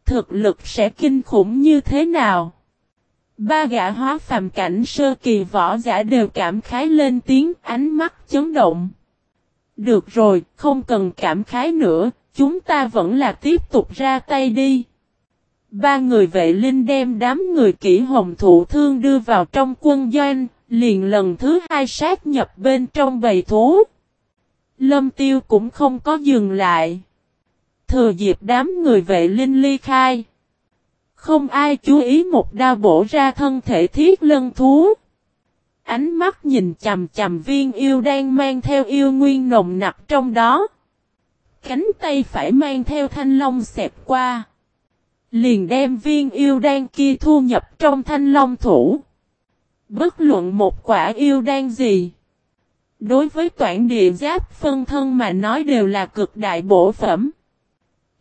Thực lực sẽ kinh khủng như thế nào? Ba gã hóa phàm cảnh sơ kỳ võ giả đều cảm khái lên tiếng ánh mắt chấn động. Được rồi, không cần cảm khái nữa, Chúng ta vẫn là tiếp tục ra tay đi. Ba người vệ linh đem đám người kỹ hồng thụ thương đưa vào trong quân doanh, liền lần thứ hai sát nhập bên trong bầy thú. Lâm tiêu cũng không có dừng lại. Thừa dịp đám người vệ linh ly khai. Không ai chú ý một đao bổ ra thân thể thiết lân thú. Ánh mắt nhìn chầm chầm viên yêu đang mang theo yêu nguyên nồng nặc trong đó. Cánh tay phải mang theo thanh long xẹp qua. Liền đem viên yêu đan kia thu nhập trong thanh long thủ. Bất luận một quả yêu đan gì. Đối với toản địa giáp phân thân mà nói đều là cực đại bổ phẩm.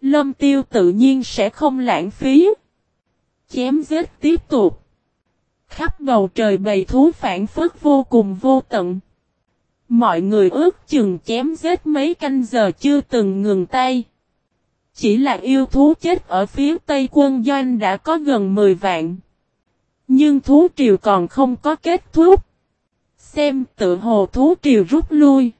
Lâm tiêu tự nhiên sẽ không lãng phí chém giết tiếp tục. Khắp bầu trời bầy thú phản phức vô cùng vô tận. Mọi người ước chừng chém giết mấy canh giờ chưa từng ngừng tay. Chỉ là yêu thú chết ở phía tây quân doanh đã có gần 10 vạn. Nhưng thú triều còn không có kết thúc. Xem tự hồ thú triều rút lui.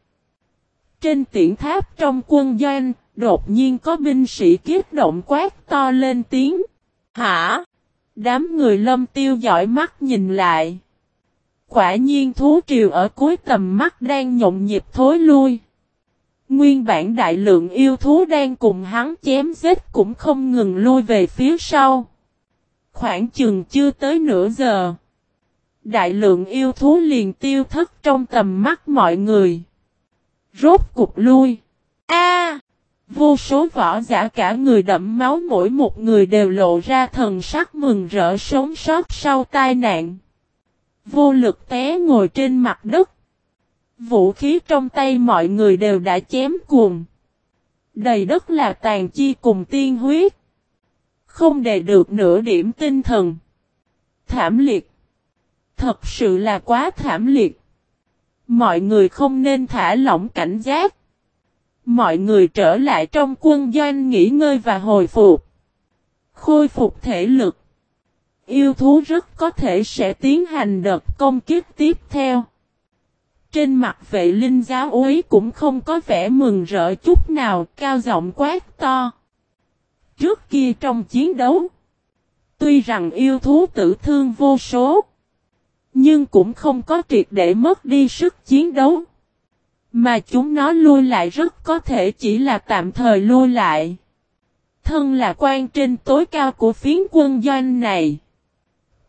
Trên tiễn tháp trong quân doanh, đột nhiên có binh sĩ kiếp động quát to lên tiếng. Hả? Đám người lâm tiêu giỏi mắt nhìn lại. Quả nhiên thú triều ở cuối tầm mắt đang nhộn nhịp thối lui. Nguyên bản đại lượng yêu thú đang cùng hắn chém giết cũng không ngừng lui về phía sau. Khoảng chừng chưa tới nửa giờ. Đại lượng yêu thú liền tiêu thất trong tầm mắt mọi người. Rốt cục lui. A! Vô số võ giả cả người đẫm máu, mỗi một người đều lộ ra thần sắc mừng rỡ sống sót sau tai nạn. Vô lực té ngồi trên mặt đất. Vũ khí trong tay mọi người đều đã chém cuồng. Đầy đất là tàn chi cùng tiên huyết. Không đề được nửa điểm tinh thần. Thảm liệt. Thật sự là quá thảm liệt. Mọi người không nên thả lỏng cảnh giác. Mọi người trở lại trong quân doanh nghỉ ngơi và hồi phục. Khôi phục thể lực. Yêu thú rất có thể sẽ tiến hành đợt công kích tiếp theo. Trên mặt vệ linh giáo úy cũng không có vẻ mừng rỡ chút nào, cao giọng quát to. Trước kia trong chiến đấu, tuy rằng yêu thú tử thương vô số, nhưng cũng không có triệt để mất đi sức chiến đấu. Mà chúng nó lui lại rất có thể chỉ là tạm thời lui lại. Thân là quan trên tối cao của phiến quân doanh này.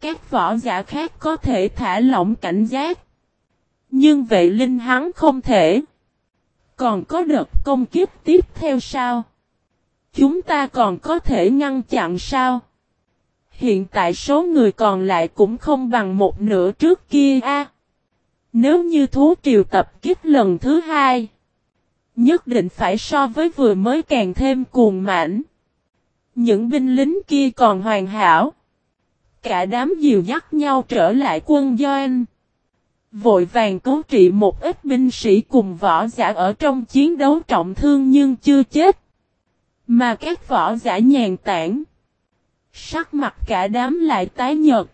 Các võ giả khác có thể thả lỏng cảnh giác. Nhưng vệ linh hắn không thể. Còn có đợt công kiếp tiếp theo sao? Chúng ta còn có thể ngăn chặn sao? Hiện tại số người còn lại cũng không bằng một nửa trước kia a. Nếu như thú triều tập kích lần thứ hai, nhất định phải so với vừa mới càng thêm cuồng mãnh. Những binh lính kia còn hoàn hảo. Cả đám dìu dắt nhau trở lại quân doanh. Vội vàng cứu trị một ít binh sĩ cùng võ giả ở trong chiến đấu trọng thương nhưng chưa chết. Mà các võ giả nhàn tản. Sắc mặt cả đám lại tái nhợt.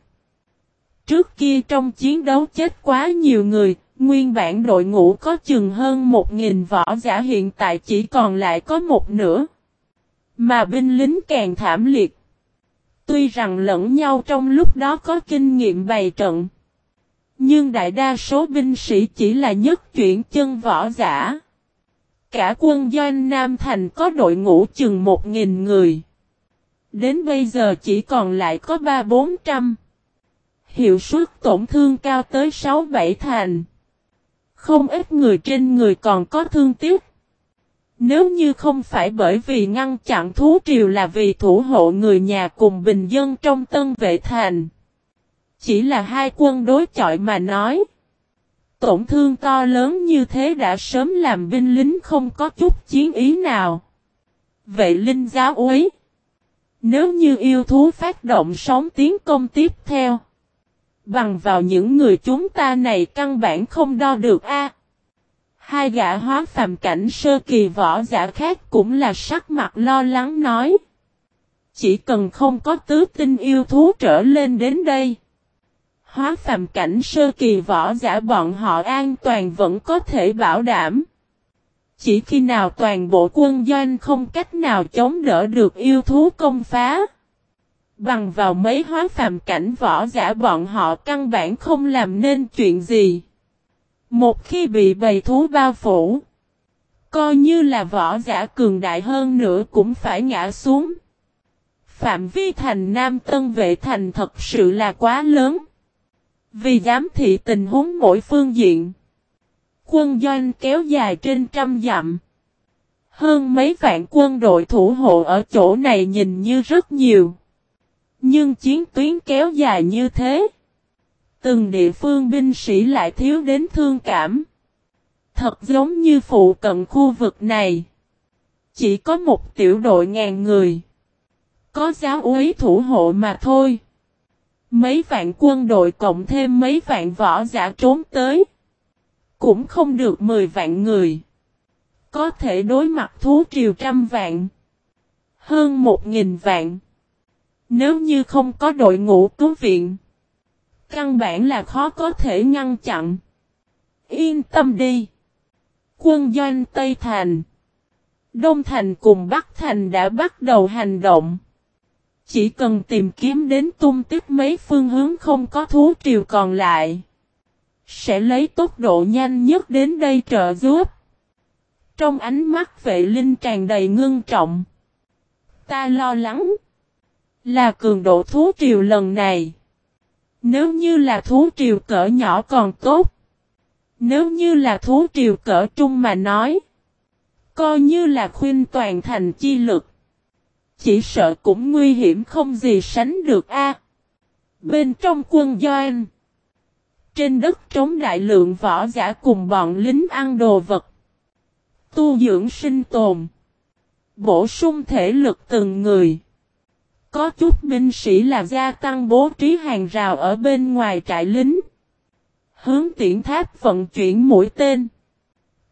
Trước kia trong chiến đấu chết quá nhiều người, nguyên bản đội ngũ có chừng hơn một nghìn võ giả hiện tại chỉ còn lại có một nửa. Mà binh lính càng thảm liệt. Tuy rằng lẫn nhau trong lúc đó có kinh nghiệm bày trận. Nhưng đại đa số binh sĩ chỉ là nhất chuyển chân võ giả. Cả quân doanh Nam Thành có đội ngũ chừng một nghìn người. Đến bây giờ chỉ còn lại có ba bốn trăm. Hiệu suất tổn thương cao tới 6-7 thành. Không ít người trên người còn có thương tiếc. Nếu như không phải bởi vì ngăn chặn thú triều là vì thủ hộ người nhà cùng bình dân trong tân vệ thành. Chỉ là hai quân đối chọi mà nói. Tổn thương to lớn như thế đã sớm làm binh lính không có chút chiến ý nào. vệ linh giáo úy. Nếu như yêu thú phát động sóng tiến công tiếp theo. Bằng vào những người chúng ta này căn bản không đo được a. Hai gã hóa phàm cảnh sơ kỳ võ giả khác cũng là sắc mặt lo lắng nói. Chỉ cần không có tứ tinh yêu thú trở lên đến đây. Hóa phàm cảnh sơ kỳ võ giả bọn họ an toàn vẫn có thể bảo đảm. Chỉ khi nào toàn bộ quân doanh không cách nào chống đỡ được yêu thú công phá. Bằng vào mấy hóa phàm cảnh võ giả bọn họ căn bản không làm nên chuyện gì. Một khi bị bầy thú bao phủ, coi như là võ giả cường đại hơn nữa cũng phải ngã xuống. Phạm vi thành Nam Tân Vệ Thành thật sự là quá lớn. Vì giám thị tình huống mỗi phương diện. Quân doanh kéo dài trên trăm dặm. Hơn mấy vạn quân đội thủ hộ ở chỗ này nhìn như rất nhiều. Nhưng chiến tuyến kéo dài như thế. Từng địa phương binh sĩ lại thiếu đến thương cảm. Thật giống như phụ cận khu vực này. Chỉ có một tiểu đội ngàn người. Có giáo úy thủ hộ mà thôi. Mấy vạn quân đội cộng thêm mấy vạn võ giả trốn tới. Cũng không được 10 vạn người. Có thể đối mặt thú triều trăm vạn. Hơn một nghìn vạn. Nếu như không có đội ngũ cứu viện. Căn bản là khó có thể ngăn chặn. Yên tâm đi. Quân doanh Tây Thành. Đông Thành cùng Bắc Thành đã bắt đầu hành động. Chỉ cần tìm kiếm đến tung tích mấy phương hướng không có thú triều còn lại. Sẽ lấy tốc độ nhanh nhất đến đây trợ giúp. Trong ánh mắt vệ linh tràn đầy ngưng trọng. Ta lo lắng. Là cường độ thú triều lần này. Nếu như là thú triều cỡ nhỏ còn tốt. Nếu như là thú triều cỡ trung mà nói. Coi như là khuyên toàn thành chi lực. Chỉ sợ cũng nguy hiểm không gì sánh được a. Bên trong quân doanh. Trên đất trống đại lượng võ giả cùng bọn lính ăn đồ vật. Tu dưỡng sinh tồn. Bổ sung thể lực từng người. Có chút binh sĩ là gia tăng bố trí hàng rào ở bên ngoài trại lính. Hướng tiễn tháp vận chuyển mũi tên.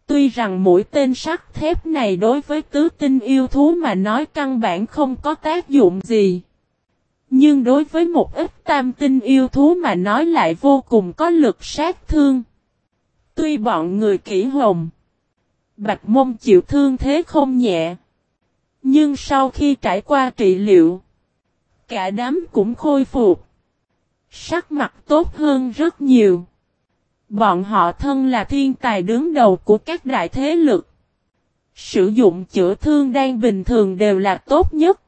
Tuy rằng mũi tên sắt thép này đối với tứ tinh yêu thú mà nói căn bản không có tác dụng gì. Nhưng đối với một ít tam tinh yêu thú mà nói lại vô cùng có lực sát thương. Tuy bọn người kỹ hồng, bạch mông chịu thương thế không nhẹ. Nhưng sau khi trải qua trị liệu, cả đám cũng khôi phục. Sắc mặt tốt hơn rất nhiều. Bọn họ thân là thiên tài đứng đầu của các đại thế lực. Sử dụng chữa thương đang bình thường đều là tốt nhất.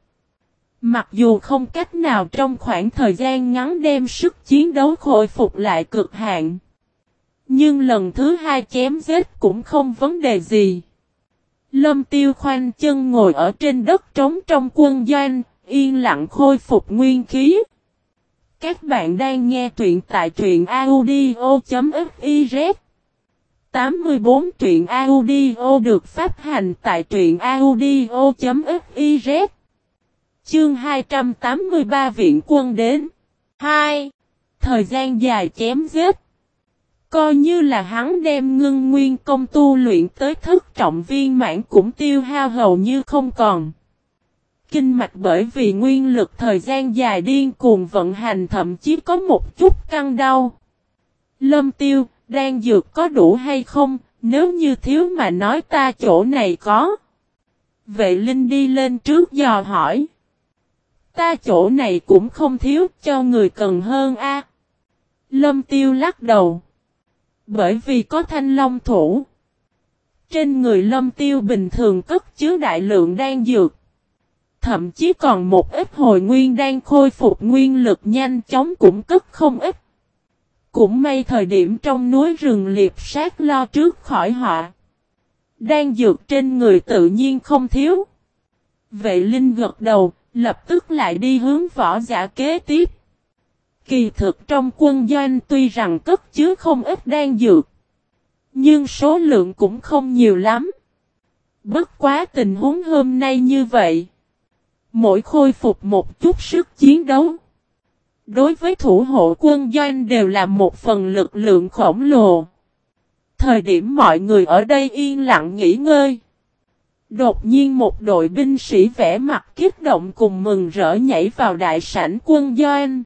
Mặc dù không cách nào trong khoảng thời gian ngắn đem sức chiến đấu khôi phục lại cực hạn. Nhưng lần thứ hai chém giết cũng không vấn đề gì. Lâm tiêu khoanh chân ngồi ở trên đất trống trong quân doanh, yên lặng khôi phục nguyên khí. Các bạn đang nghe truyện tại truyện audio.fiz 84 truyện audio được phát hành tại truyện audio.fiz Chương 283 viện quân đến. 2. Thời gian dài chém giết. Coi như là hắn đem ngưng nguyên công tu luyện tới thức trọng viên mãn cũng tiêu hao hầu như không còn kinh mạch bởi vì nguyên lực thời gian dài điên cuồng vận hành thậm chí có một chút căng đau. Lâm tiêu, đang dược có đủ hay không, nếu như thiếu mà nói ta chỗ này có. Vệ Linh đi lên trước dò hỏi. Ta chỗ này cũng không thiếu cho người cần hơn a. Lâm tiêu lắc đầu. Bởi vì có thanh long thủ. Trên người lâm tiêu bình thường cất chứa đại lượng đan dược thậm chí còn một ít hồi nguyên đang khôi phục nguyên lực nhanh chóng cũng cất không ít. Cũng may thời điểm trong núi rừng liệp sát lo trước khỏi họ. Đang dược trên người tự nhiên không thiếu. Vệ Linh gật đầu, lập tức lại đi hướng võ giả kế tiếp. Kỳ thực trong quân doanh tuy rằng cất chứa không ít đang dược. Nhưng số lượng cũng không nhiều lắm. Bất quá tình huống hôm nay như vậy. Mỗi khôi phục một chút sức chiến đấu. Đối với thủ hộ quân doanh đều là một phần lực lượng khổng lồ. Thời điểm mọi người ở đây yên lặng nghỉ ngơi. Đột nhiên một đội binh sĩ vẽ mặt kích động cùng mừng rỡ nhảy vào đại sảnh quân doanh.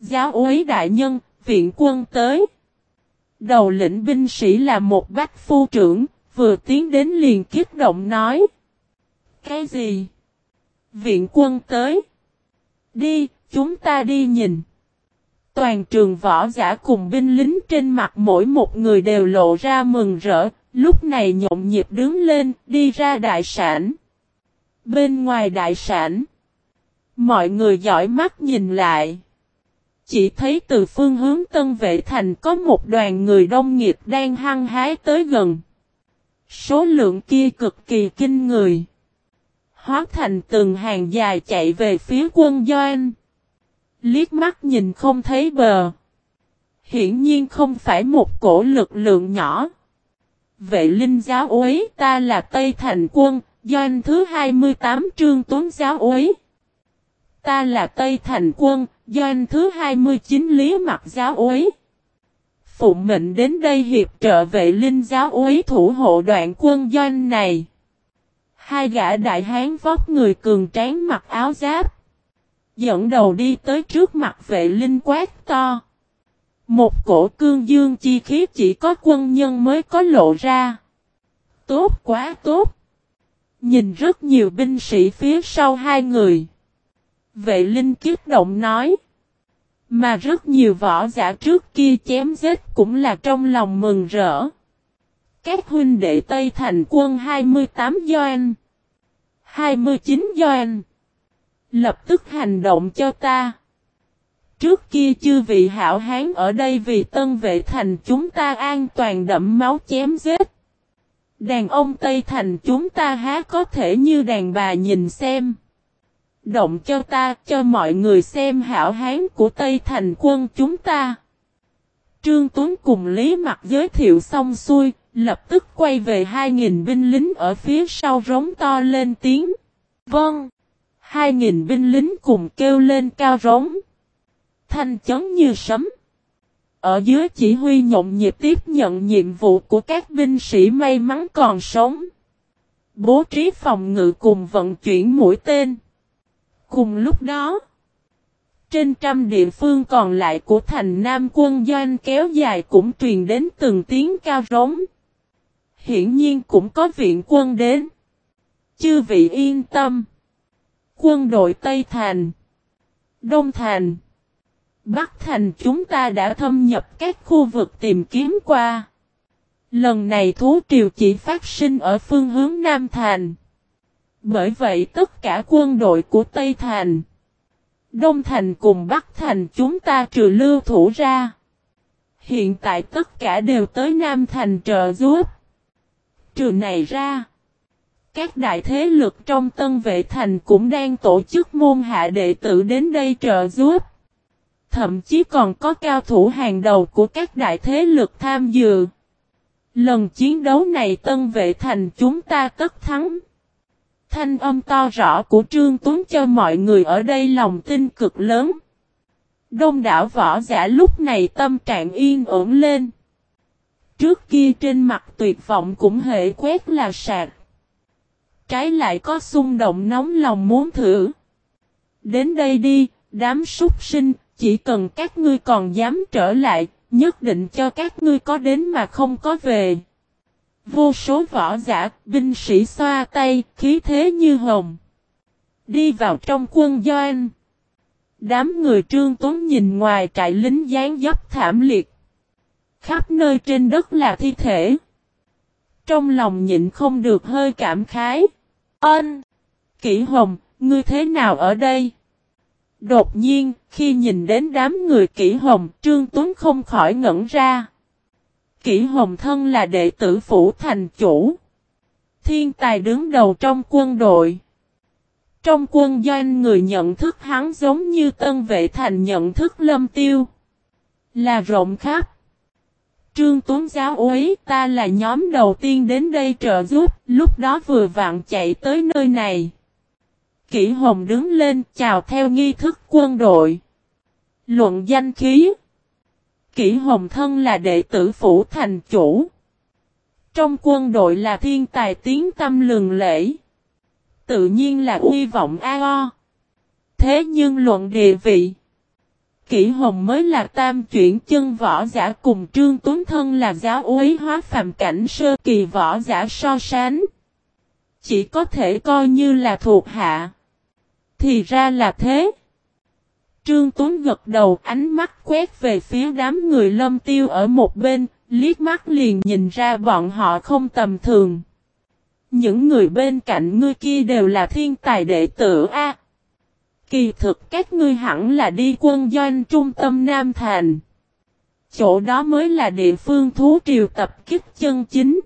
Giáo úy đại nhân, viện quân tới. Đầu lĩnh binh sĩ là một bác phu trưởng, vừa tiến đến liền kích động nói. Cái gì? Viện quân tới. Đi, chúng ta đi nhìn. Toàn trường võ giả cùng binh lính trên mặt mỗi một người đều lộ ra mừng rỡ, lúc này nhộn nhịp đứng lên, đi ra đại sản. Bên ngoài đại sản, mọi người dõi mắt nhìn lại. Chỉ thấy từ phương hướng Tân Vệ Thành có một đoàn người đông nghiệp đang hăng hái tới gần. Số lượng kia cực kỳ kinh người hóa thành từng hàng dài chạy về phía quân doanh. Liếc mắt nhìn không thấy bờ. Hiển nhiên không phải một cổ lực lượng nhỏ. Vệ linh giáo úy ta là Tây Thành quân, doanh thứ 28 trương tuấn giáo úy Ta là Tây Thành Quân, doanh thứ 29 Lý Mặc Giáo Úy. phụ mệnh đến đây hiệp trợ vệ linh giáo úy thủ hộ đoạn quân doanh này. Hai gã đại hán vóc người cường tráng mặc áo giáp. Dẫn đầu đi tới trước mặt vệ linh quát to. Một cổ cương dương chi khí chỉ có quân nhân mới có lộ ra. Tốt quá tốt. Nhìn rất nhiều binh sĩ phía sau hai người. Vệ linh kiếp động nói. Mà rất nhiều võ giả trước kia chém giết cũng là trong lòng mừng rỡ. Các huynh đệ Tây Thành quân 28 Doan. 29 Doan. Lập tức hành động cho ta. Trước kia chư vị hảo hán ở đây vì tân vệ thành chúng ta an toàn đậm máu chém giết. Đàn ông Tây Thành chúng ta há có thể như đàn bà nhìn xem. Động cho ta, cho mọi người xem hảo hán của Tây Thành quân chúng ta. Trương Tuấn cùng Lý Mặc giới thiệu xong xuôi, lập tức quay về 2.000 binh lính ở phía sau rống to lên tiếng. Vâng. 2.000 binh lính cùng kêu lên cao rống. Thanh chấn như sấm. Ở dưới chỉ huy nhộn nhịp tiếp nhận nhiệm vụ của các binh sĩ may mắn còn sống. Bố trí phòng ngự cùng vận chuyển mũi tên. Cùng lúc đó, trên trăm địa phương còn lại của thành Nam quân doanh kéo dài cũng truyền đến từng tiếng cao rống. Hiển nhiên cũng có viện quân đến. Chư vị yên tâm. Quân đội Tây Thành, Đông Thành, Bắc Thành chúng ta đã thâm nhập các khu vực tìm kiếm qua. Lần này thú triều chỉ phát sinh ở phương hướng Nam Thành. Bởi vậy tất cả quân đội của Tây Thành, Đông Thành cùng Bắc Thành chúng ta trừ lưu thủ ra. Hiện tại tất cả đều tới Nam Thành trợ giúp. Trừ này ra, các đại thế lực trong Tân Vệ Thành cũng đang tổ chức môn hạ đệ tử đến đây trợ giúp. Thậm chí còn có cao thủ hàng đầu của các đại thế lực tham dự. Lần chiến đấu này Tân Vệ Thành chúng ta tất thắng. Thanh âm to rõ của Trương Tuấn cho mọi người ở đây lòng tin cực lớn. Đông đảo võ giả lúc này tâm trạng yên ổn lên. Trước kia trên mặt tuyệt vọng cũng hệ quét là sạc. Trái lại có xung động nóng lòng muốn thử. Đến đây đi, đám súc sinh, chỉ cần các ngươi còn dám trở lại, nhất định cho các ngươi có đến mà không có về. Vô số võ giả, binh sĩ xoa tay, khí thế như hồng. Đi vào trong quân doanh. Đám người trương tuấn nhìn ngoài trại lính dáng dấp thảm liệt. Khắp nơi trên đất là thi thể. Trong lòng nhịn không được hơi cảm khái. Ân! Kỷ Hồng, ngươi thế nào ở đây? Đột nhiên, khi nhìn đến đám người Kỷ Hồng, Trương Tuấn không khỏi ngẩn ra. Kỷ Hồng Thân là đệ tử phủ thành chủ. Thiên tài đứng đầu trong quân đội. Trong quân doanh người nhận thức hắn giống như tân vệ thành nhận thức lâm tiêu. Là rộng khắp. Trương Tuấn giáo úy ta là nhóm đầu tiên đến đây trợ giúp, lúc đó vừa vặn chạy tới nơi này. Kỷ Hồng đứng lên chào theo nghi thức quân đội. Luận danh khí. Kỷ Hồng Thân là đệ tử phủ thành chủ. Trong quân đội là thiên tài tiếng tâm lừng lễ. Tự nhiên là uy vọng A.O. Thế nhưng luận địa vị. Kỷ Hồng mới là tam chuyển chân võ giả cùng Trương Tuấn Thân là giáo úy hóa phàm cảnh sơ kỳ võ giả so sánh. Chỉ có thể coi như là thuộc hạ. Thì ra là thế. Trương Tuấn gật đầu ánh mắt quét về phía đám người lâm tiêu ở một bên, liếc mắt liền nhìn ra bọn họ không tầm thường. Những người bên cạnh ngươi kia đều là thiên tài đệ tử A. Kỳ thực các ngươi hẳn là đi quân doanh trung tâm Nam Thành. Chỗ đó mới là địa phương thú triều tập kích chân chính.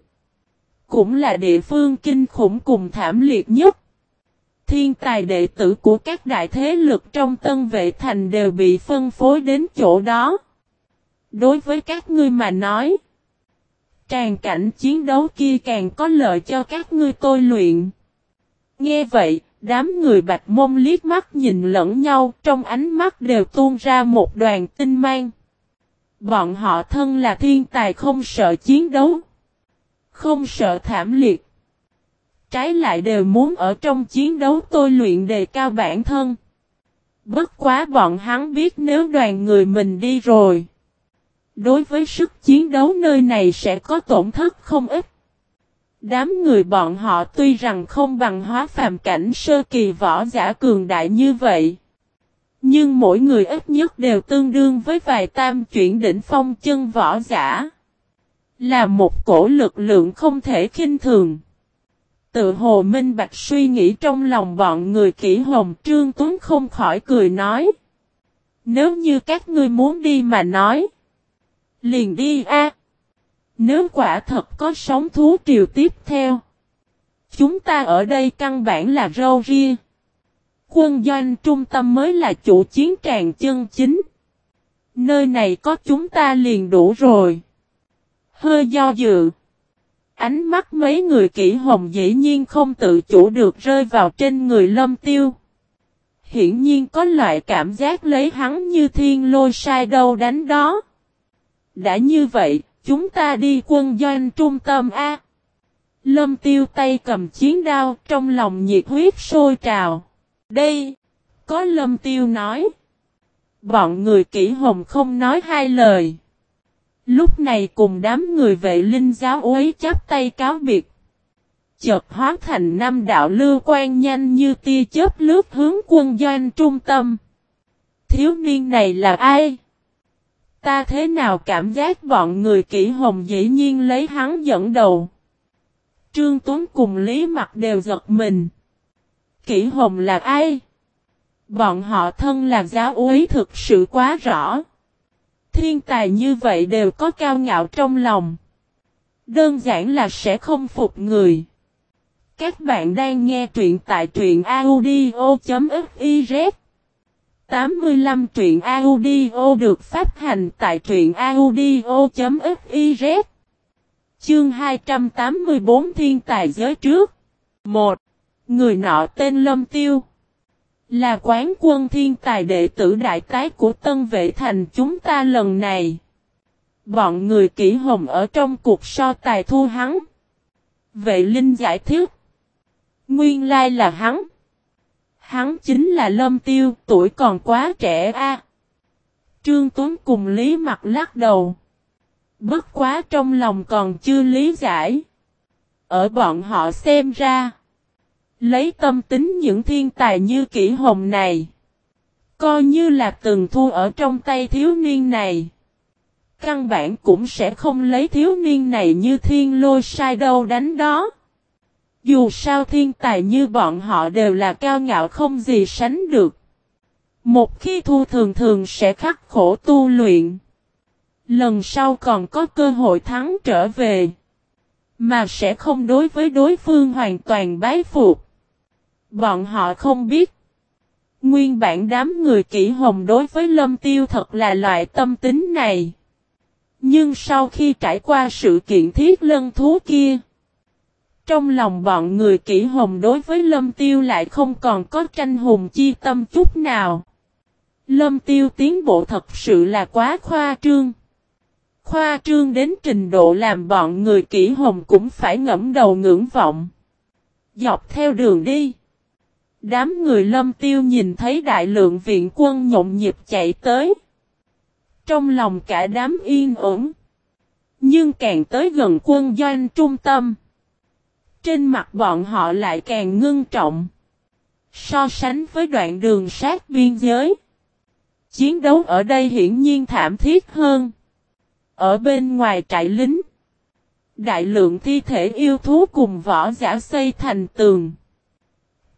Cũng là địa phương kinh khủng cùng thảm liệt nhất. Thiên tài đệ tử của các đại thế lực trong tân vệ thành đều bị phân phối đến chỗ đó. Đối với các ngươi mà nói, tràn cảnh chiến đấu kia càng có lợi cho các ngươi tôi luyện. Nghe vậy, Đám người bạch mông liếc mắt nhìn lẫn nhau, trong ánh mắt đều tuôn ra một đoàn tinh mang. Bọn họ thân là thiên tài không sợ chiến đấu, không sợ thảm liệt. Trái lại đều muốn ở trong chiến đấu tôi luyện đề cao bản thân. Bất quá bọn hắn biết nếu đoàn người mình đi rồi. Đối với sức chiến đấu nơi này sẽ có tổn thất không ít. Đám người bọn họ tuy rằng không bằng hóa phàm cảnh sơ kỳ võ giả cường đại như vậy. Nhưng mỗi người ít nhất đều tương đương với vài tam chuyển đỉnh phong chân võ giả. Là một cổ lực lượng không thể khinh thường. Tự hồ minh bạch suy nghĩ trong lòng bọn người kỹ hồng trương tuấn không khỏi cười nói. Nếu như các ngươi muốn đi mà nói. Liền đi a. Nếu quả thật có sóng thú triều tiếp theo. Chúng ta ở đây căn bản là râu ria. Quân doanh trung tâm mới là chủ chiến tràng chân chính. Nơi này có chúng ta liền đủ rồi. Hơi do dự. Ánh mắt mấy người kỹ hồng dĩ nhiên không tự chủ được rơi vào trên người lâm tiêu. Hiển nhiên có loại cảm giác lấy hắn như thiên lôi sai đâu đánh đó. Đã như vậy, chúng ta đi quân doanh trung tâm A. Lâm tiêu tay cầm chiến đao trong lòng nhiệt huyết sôi trào. Đây, có lâm tiêu nói. Bọn người kỹ hồng không nói hai lời. Lúc này cùng đám người vệ linh giáo uế chắp tay cáo biệt. Chợt hóa thành năm đạo lưu quan nhanh như tia chớp lướt hướng quân doanh trung tâm. Thiếu niên này là ai? Ta thế nào cảm giác bọn người kỹ hồng dĩ nhiên lấy hắn dẫn đầu. Trương Tuấn cùng Lý Mặt đều giật mình. kỷ hồng là ai? Bọn họ thân là giáo úy thực sự quá rõ. Thiên tài như vậy đều có cao ngạo trong lòng. Đơn giản là sẽ không phục người. Các bạn đang nghe truyện tại truyện audio.fif 85 truyện audio được phát hành tại truyện audio.fiz Chương 284 Thiên tài giới trước 1. Người nọ tên Lâm Tiêu là quán quân thiên tài đệ tử đại tái của Tân Vệ Thành chúng ta lần này. Bọn người kỹ hồng ở trong cuộc so tài thu hắn. Vệ Linh giải thích. Nguyên lai là hắn. Hắn chính là Lâm Tiêu, tuổi còn quá trẻ a. Trương Tuấn cùng Lý mặt lắc đầu. Bất quá trong lòng còn chưa lý giải. Ở bọn họ xem ra. Lấy tâm tính những thiên tài như kỷ hồng này. Coi như là từng thua ở trong tay thiếu niên này. Căn bản cũng sẽ không lấy thiếu niên này như thiên lôi sai đâu đánh đó. Dù sao thiên tài như bọn họ đều là cao ngạo không gì sánh được. Một khi thu thường thường sẽ khắc khổ tu luyện. Lần sau còn có cơ hội thắng trở về. Mà sẽ không đối với đối phương hoàn toàn bái phục. Bọn họ không biết. Nguyên bản đám người kỹ hồng đối với lâm tiêu thật là loại tâm tính này. Nhưng sau khi trải qua sự kiện thiết lân thú kia. Trong lòng bọn người kỹ hồng đối với lâm tiêu lại không còn có tranh hùng chi tâm chút nào. Lâm tiêu tiến bộ thật sự là quá khoa trương. Khoa trương đến trình độ làm bọn người kỹ hồng cũng phải ngẫm đầu ngưỡng vọng. Dọc theo đường đi. Đám người lâm tiêu nhìn thấy đại lượng viện quân nhộn nhịp chạy tới. Trong lòng cả đám yên ổn. Nhưng càng tới gần quân doanh trung tâm. Trên mặt bọn họ lại càng ngưng trọng. So sánh với đoạn đường sát biên giới. Chiến đấu ở đây hiển nhiên thảm thiết hơn. Ở bên ngoài trại lính. Đại lượng thi thể yêu thú cùng võ giả xây thành tường.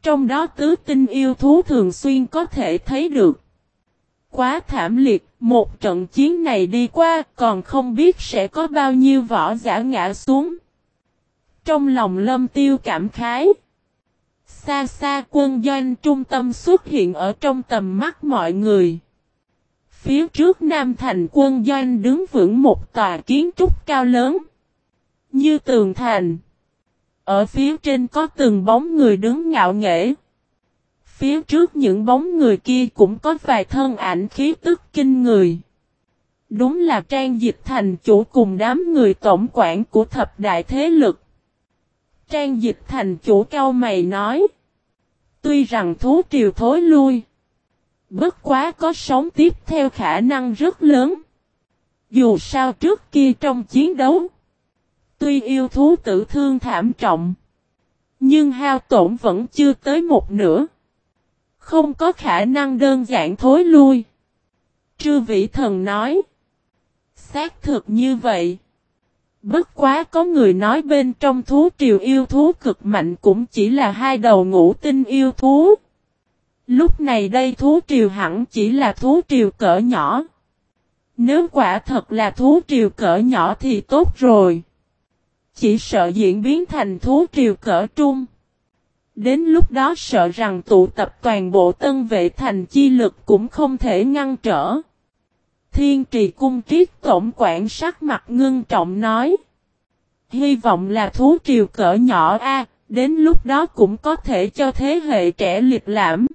Trong đó tứ tinh yêu thú thường xuyên có thể thấy được. Quá thảm liệt, một trận chiến này đi qua còn không biết sẽ có bao nhiêu võ giả ngã xuống. Trong lòng lâm tiêu cảm khái. Xa xa quân doanh trung tâm xuất hiện ở trong tầm mắt mọi người. Phía trước Nam Thành quân doanh đứng vững một tòa kiến trúc cao lớn. Như tường thành. Ở phía trên có từng bóng người đứng ngạo nghễ. Phía trước những bóng người kia cũng có vài thân ảnh khí tức kinh người. Đúng là Trang Dịch thành chủ cùng đám người tổng quản của thập đại thế lực. Trang Dịch thành chủ cao mày nói. Tuy rằng thú triều thối lui. Bất quá có sống tiếp theo khả năng rất lớn. Dù sao trước kia trong chiến đấu. Tuy yêu thú tử thương thảm trọng. Nhưng hao tổn vẫn chưa tới một nửa. Không có khả năng đơn giản thối lui. Trư vị thần nói. Xác thực như vậy. Bất quá có người nói bên trong thú triều yêu thú cực mạnh cũng chỉ là hai đầu ngũ tinh yêu thú. Lúc này đây thú triều hẳn chỉ là thú triều cỡ nhỏ. Nếu quả thật là thú triều cỡ nhỏ thì tốt rồi. Chỉ sợ diễn biến thành thú triều cỡ trung. Đến lúc đó sợ rằng tụ tập toàn bộ tân vệ thành chi lực cũng không thể ngăn trở. Thiên trì cung triết tổng quản sắc mặt ngưng trọng nói. Hy vọng là thú triều cỡ nhỏ a đến lúc đó cũng có thể cho thế hệ trẻ liệt lãm.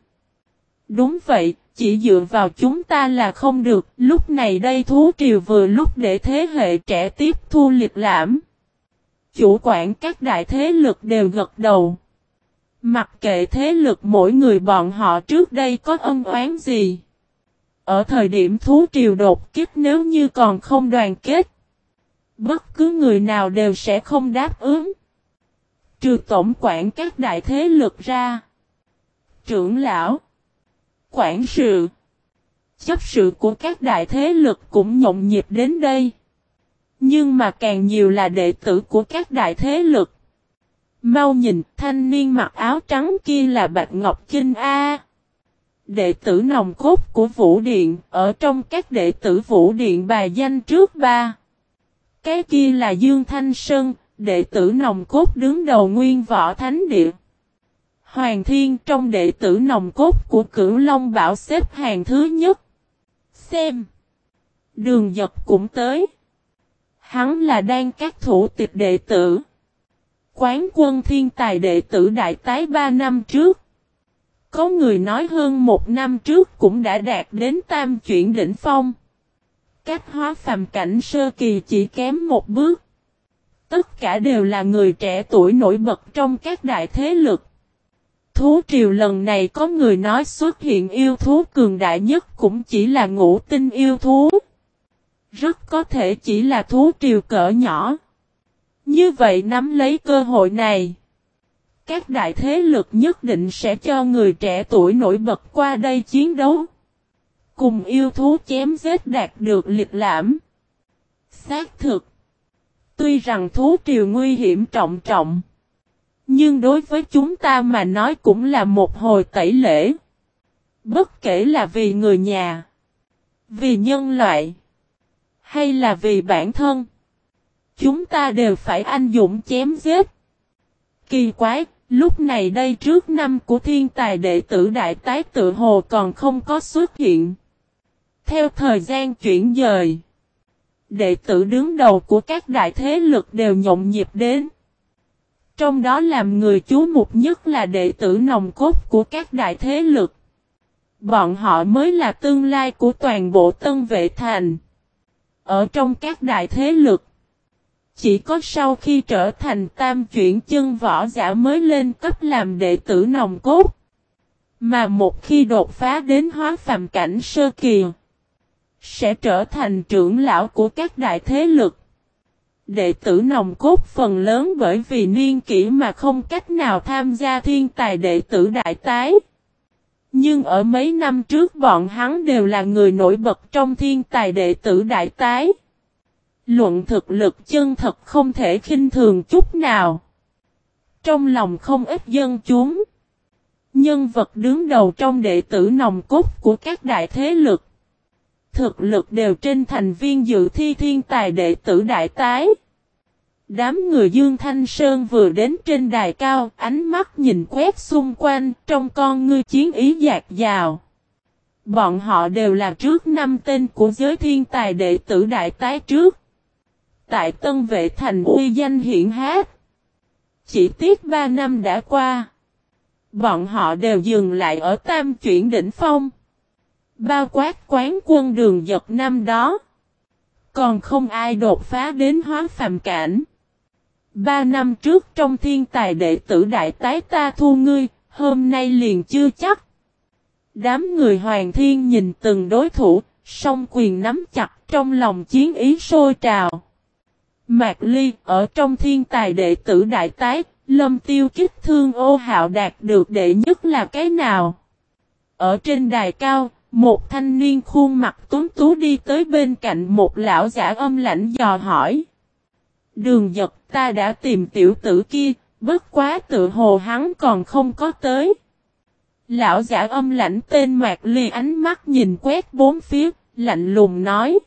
Đúng vậy, chỉ dựa vào chúng ta là không được, lúc này đây thú triều vừa lúc để thế hệ trẻ tiếp thu liệt lãm. Chủ quản các đại thế lực đều gật đầu. Mặc kệ thế lực mỗi người bọn họ trước đây có ân oán gì. Ở thời điểm thú triều đột kích nếu như còn không đoàn kết. Bất cứ người nào đều sẽ không đáp ứng. Trừ tổng quản các đại thế lực ra. Trưởng lão. Quản sự. Chấp sự của các đại thế lực cũng nhộn nhịp đến đây. Nhưng mà càng nhiều là đệ tử của các đại thế lực. Mau nhìn, thanh niên mặc áo trắng kia là Bạch Ngọc Kinh A. Đệ tử nòng cốt của Vũ Điện, ở trong các đệ tử Vũ Điện bài danh trước ba. Cái kia là Dương Thanh Sơn, đệ tử nòng cốt đứng đầu nguyên võ thánh địa. Hoàng Thiên trong đệ tử nòng cốt của Cửu Long Bảo xếp hàng thứ nhất. Xem. Đường giật cũng tới. Hắn là đang các thủ tịch đệ tử. Quán quân thiên tài đệ tử đại tái 3 năm trước. Có người nói hơn một năm trước cũng đã đạt đến tam chuyển đỉnh phong. Cách hóa phàm cảnh sơ kỳ chỉ kém một bước. Tất cả đều là người trẻ tuổi nổi bật trong các đại thế lực. Thú triều lần này có người nói xuất hiện yêu thú cường đại nhất cũng chỉ là ngũ tinh yêu thú. Rất có thể chỉ là thú triều cỡ nhỏ. Như vậy nắm lấy cơ hội này. Các đại thế lực nhất định sẽ cho người trẻ tuổi nổi bật qua đây chiến đấu. Cùng yêu thú chém giết đạt được liệt lãm. Xác thực. Tuy rằng thú triều nguy hiểm trọng trọng. Nhưng đối với chúng ta mà nói cũng là một hồi tẩy lễ. Bất kể là vì người nhà. Vì nhân loại. Hay là vì bản thân. Chúng ta đều phải anh dũng chém giết. Kỳ quái, lúc này đây trước năm của thiên tài đệ tử đại tái tự hồ còn không có xuất hiện. Theo thời gian chuyển dời, đệ tử đứng đầu của các đại thế lực đều nhộn nhịp đến. Trong đó làm người chú mục nhất là đệ tử nòng cốt của các đại thế lực. Bọn họ mới là tương lai của toàn bộ tân vệ thành. Ở trong các đại thế lực, chỉ có sau khi trở thành tam chuyển chân võ giả mới lên cấp làm đệ tử nòng cốt. Mà một khi đột phá đến hóa phàm cảnh sơ kỳ, sẽ trở thành trưởng lão của các đại thế lực. Đệ tử nòng cốt phần lớn bởi vì niên kỷ mà không cách nào tham gia thiên tài đệ tử đại tái. Nhưng ở mấy năm trước bọn hắn đều là người nổi bật trong thiên tài đệ tử đại tái. Luận thực lực chân thật không thể khinh thường chút nào. Trong lòng không ít dân chúng. Nhân vật đứng đầu trong đệ tử nòng cốt của các đại thế lực. Thực lực đều trên thành viên dự thi thiên tài đệ tử đại tái. Đám người Dương Thanh Sơn vừa đến trên đài cao, ánh mắt nhìn quét xung quanh, trong con ngươi chiến ý dạt dào. Bọn họ đều là trước năm tên của giới thiên tài đệ tử đại tái trước tại Tân Vệ Thành uy danh hiển hát. Chỉ tiếc ba năm đã qua. Bọn họ đều dừng lại ở tam chuyển đỉnh phong. Bao quát quán quân đường giật năm đó. Còn không ai đột phá đến hóa phàm cảnh. Ba năm trước trong thiên tài đệ tử đại tái ta thu ngươi, hôm nay liền chưa chắc. Đám người hoàng thiên nhìn từng đối thủ, song quyền nắm chặt trong lòng chiến ý sôi trào. Mạc Ly ở trong thiên tài đệ tử đại tái, lâm tiêu kích thương ô hạo đạt được đệ nhất là cái nào? Ở trên đài cao, một thanh niên khuôn mặt tuấn tú đi tới bên cạnh một lão giả âm lãnh dò hỏi. Đường giật ta đã tìm tiểu tử kia, bất quá tự hồ hắn còn không có tới. Lão giả âm lãnh tên Mạc Ly ánh mắt nhìn quét bốn phía, lạnh lùng nói.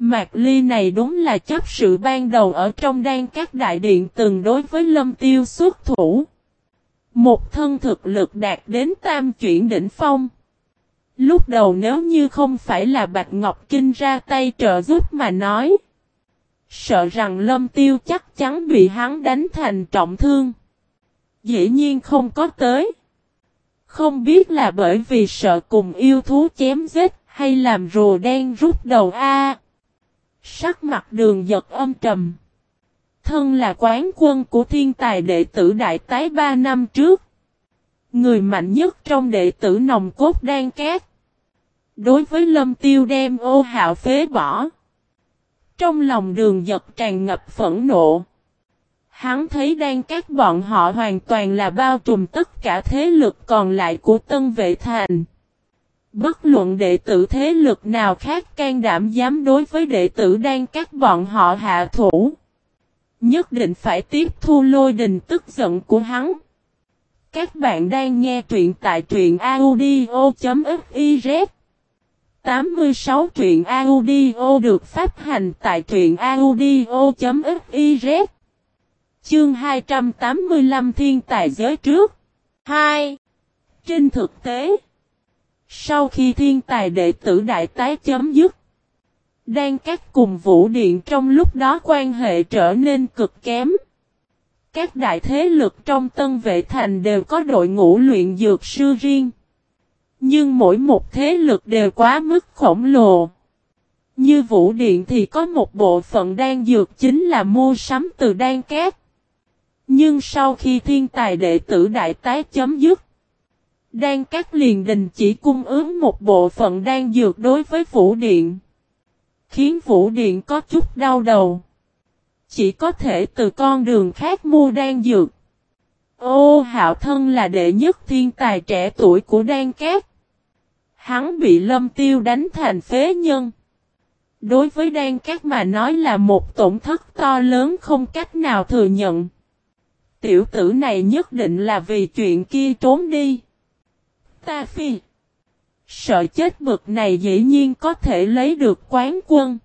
Mạc Ly này đúng là chấp sự ban đầu ở trong đan các đại điện từng đối với lâm tiêu xuất thủ. Một thân thực lực đạt đến tam chuyển đỉnh phong. Lúc đầu nếu như không phải là Bạch Ngọc Kinh ra tay trợ giúp mà nói. Sợ rằng lâm tiêu chắc chắn bị hắn đánh thành trọng thương. Dĩ nhiên không có tới. Không biết là bởi vì sợ cùng yêu thú chém giết hay làm rùa đen rút đầu A. Sắc mặt đường giật âm trầm. Thân là quán quân của thiên tài đệ tử đại tái ba năm trước. Người mạnh nhất trong đệ tử nòng cốt đan cát. Đối với lâm tiêu đem ô hạo phế bỏ. Trong lòng đường giật tràn ngập phẫn nộ. Hắn thấy đang các bọn họ hoàn toàn là bao trùm tất cả thế lực còn lại của Tân Vệ Thành. Bất luận đệ tử thế lực nào khác can đảm dám đối với đệ tử đang các bọn họ hạ thủ. Nhất định phải tiếp thu lôi đình tức giận của hắn. Các bạn đang nghe truyện tại truyện audio.fiz 86 truyện audio được phát hành tại truyện audio.fiz Chương 285 Thiên tài giới trước 2. Trên thực tế sau khi thiên tài đệ tử đại tái chấm dứt Đan các cùng vũ điện trong lúc đó quan hệ trở nên cực kém. Các đại thế lực trong tân vệ thành đều có đội ngũ luyện dược sư riêng. Nhưng mỗi một thế lực đều quá mức khổng lồ. Như vũ điện thì có một bộ phận đan dược chính là mua sắm từ đan cát nhưng sau khi thiên tài đệ tử đại tái chấm dứt, Đan các liền đình chỉ cung ứng một bộ phận đan dược đối với Vũ Điện. Khiến Vũ Điện có chút đau đầu. Chỉ có thể từ con đường khác mua đan dược. Ô, hạo thân là đệ nhất thiên tài trẻ tuổi của đan cát. Hắn bị lâm tiêu đánh thành phế nhân. Đối với đan cát mà nói là một tổn thất to lớn không cách nào thừa nhận. Tiểu tử này nhất định là vì chuyện kia trốn đi. Ta phi. Sợ chết mực này dĩ nhiên có thể lấy được quán quân.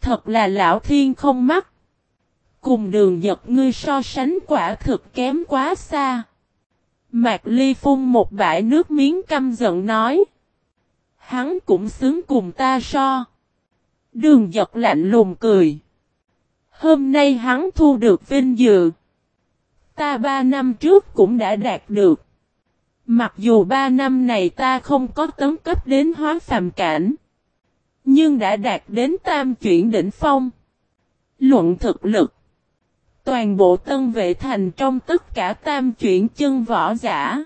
Thật là lão thiên không mắt. Cùng đường giật ngươi so sánh quả thực kém quá xa. Mạc Ly phun một bãi nước miếng căm giận nói. Hắn cũng xứng cùng ta so. Đường giật lạnh lùng cười. Hôm nay hắn thu được vinh dự. Ta ba năm trước cũng đã đạt được. Mặc dù ba năm này ta không có tấn cấp đến hóa phàm cảnh. Nhưng đã đạt đến tam chuyển đỉnh phong. Luận thực lực. Toàn bộ tân vệ thành trong tất cả tam chuyển chân võ giả.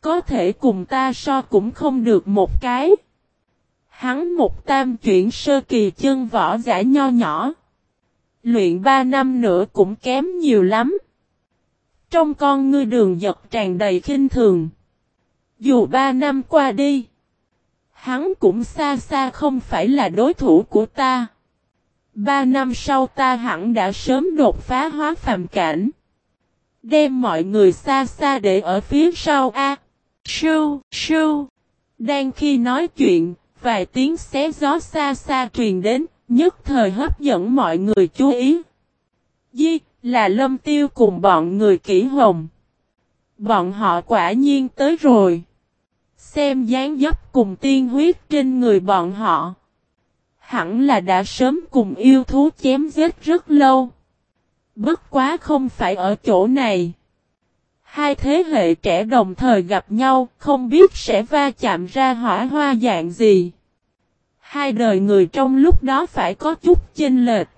Có thể cùng ta so cũng không được một cái. Hắn một tam chuyển sơ kỳ chân võ giả nho nhỏ. Luyện ba năm nữa cũng kém nhiều lắm. Trong con ngươi đường giật tràn đầy khinh thường. Dù ba năm qua đi, hắn cũng xa xa không phải là đối thủ của ta. Ba năm sau ta hẳn đã sớm đột phá hóa phàm cảnh. Đem mọi người xa xa để ở phía sau a. À, sưu, sưu. Đang khi nói chuyện, vài tiếng xé gió xa xa truyền đến, nhất thời hấp dẫn mọi người chú ý. Di, là lâm tiêu cùng bọn người kỹ hồng. Bọn họ quả nhiên tới rồi. Xem dáng dấp cùng tiên huyết trên người bọn họ. Hẳn là đã sớm cùng yêu thú chém giết rất lâu. Bất quá không phải ở chỗ này. Hai thế hệ trẻ đồng thời gặp nhau, không biết sẽ va chạm ra hỏa hoa dạng gì. Hai đời người trong lúc đó phải có chút chênh lệch.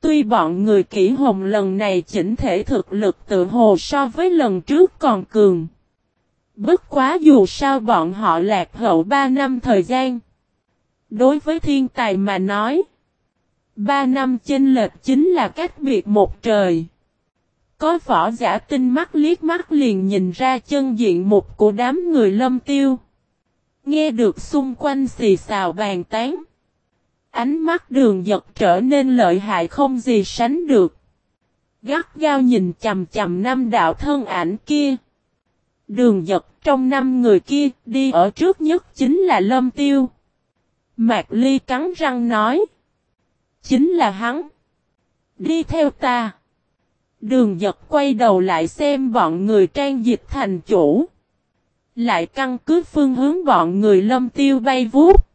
Tuy bọn người kỹ hồng lần này chỉnh thể thực lực tự hồ so với lần trước còn cường. Bất quá dù sao bọn họ lạc hậu 3 năm thời gian. Đối với thiên tài mà nói. 3 năm chênh lệch chính là cách biệt một trời. Có võ giả tinh mắt liếc mắt liền nhìn ra chân diện mục của đám người lâm tiêu. Nghe được xung quanh xì xào bàn tán. Ánh mắt đường giật trở nên lợi hại không gì sánh được. Gắt gao nhìn chầm chầm năm đạo thân ảnh kia. Đường giật trong năm người kia đi ở trước nhất chính là Lâm Tiêu. Mạc Ly cắn răng nói. Chính là hắn. Đi theo ta. Đường giật quay đầu lại xem bọn người trang dịch thành chủ. Lại căn cứ phương hướng bọn người lâm tiêu bay vuốt.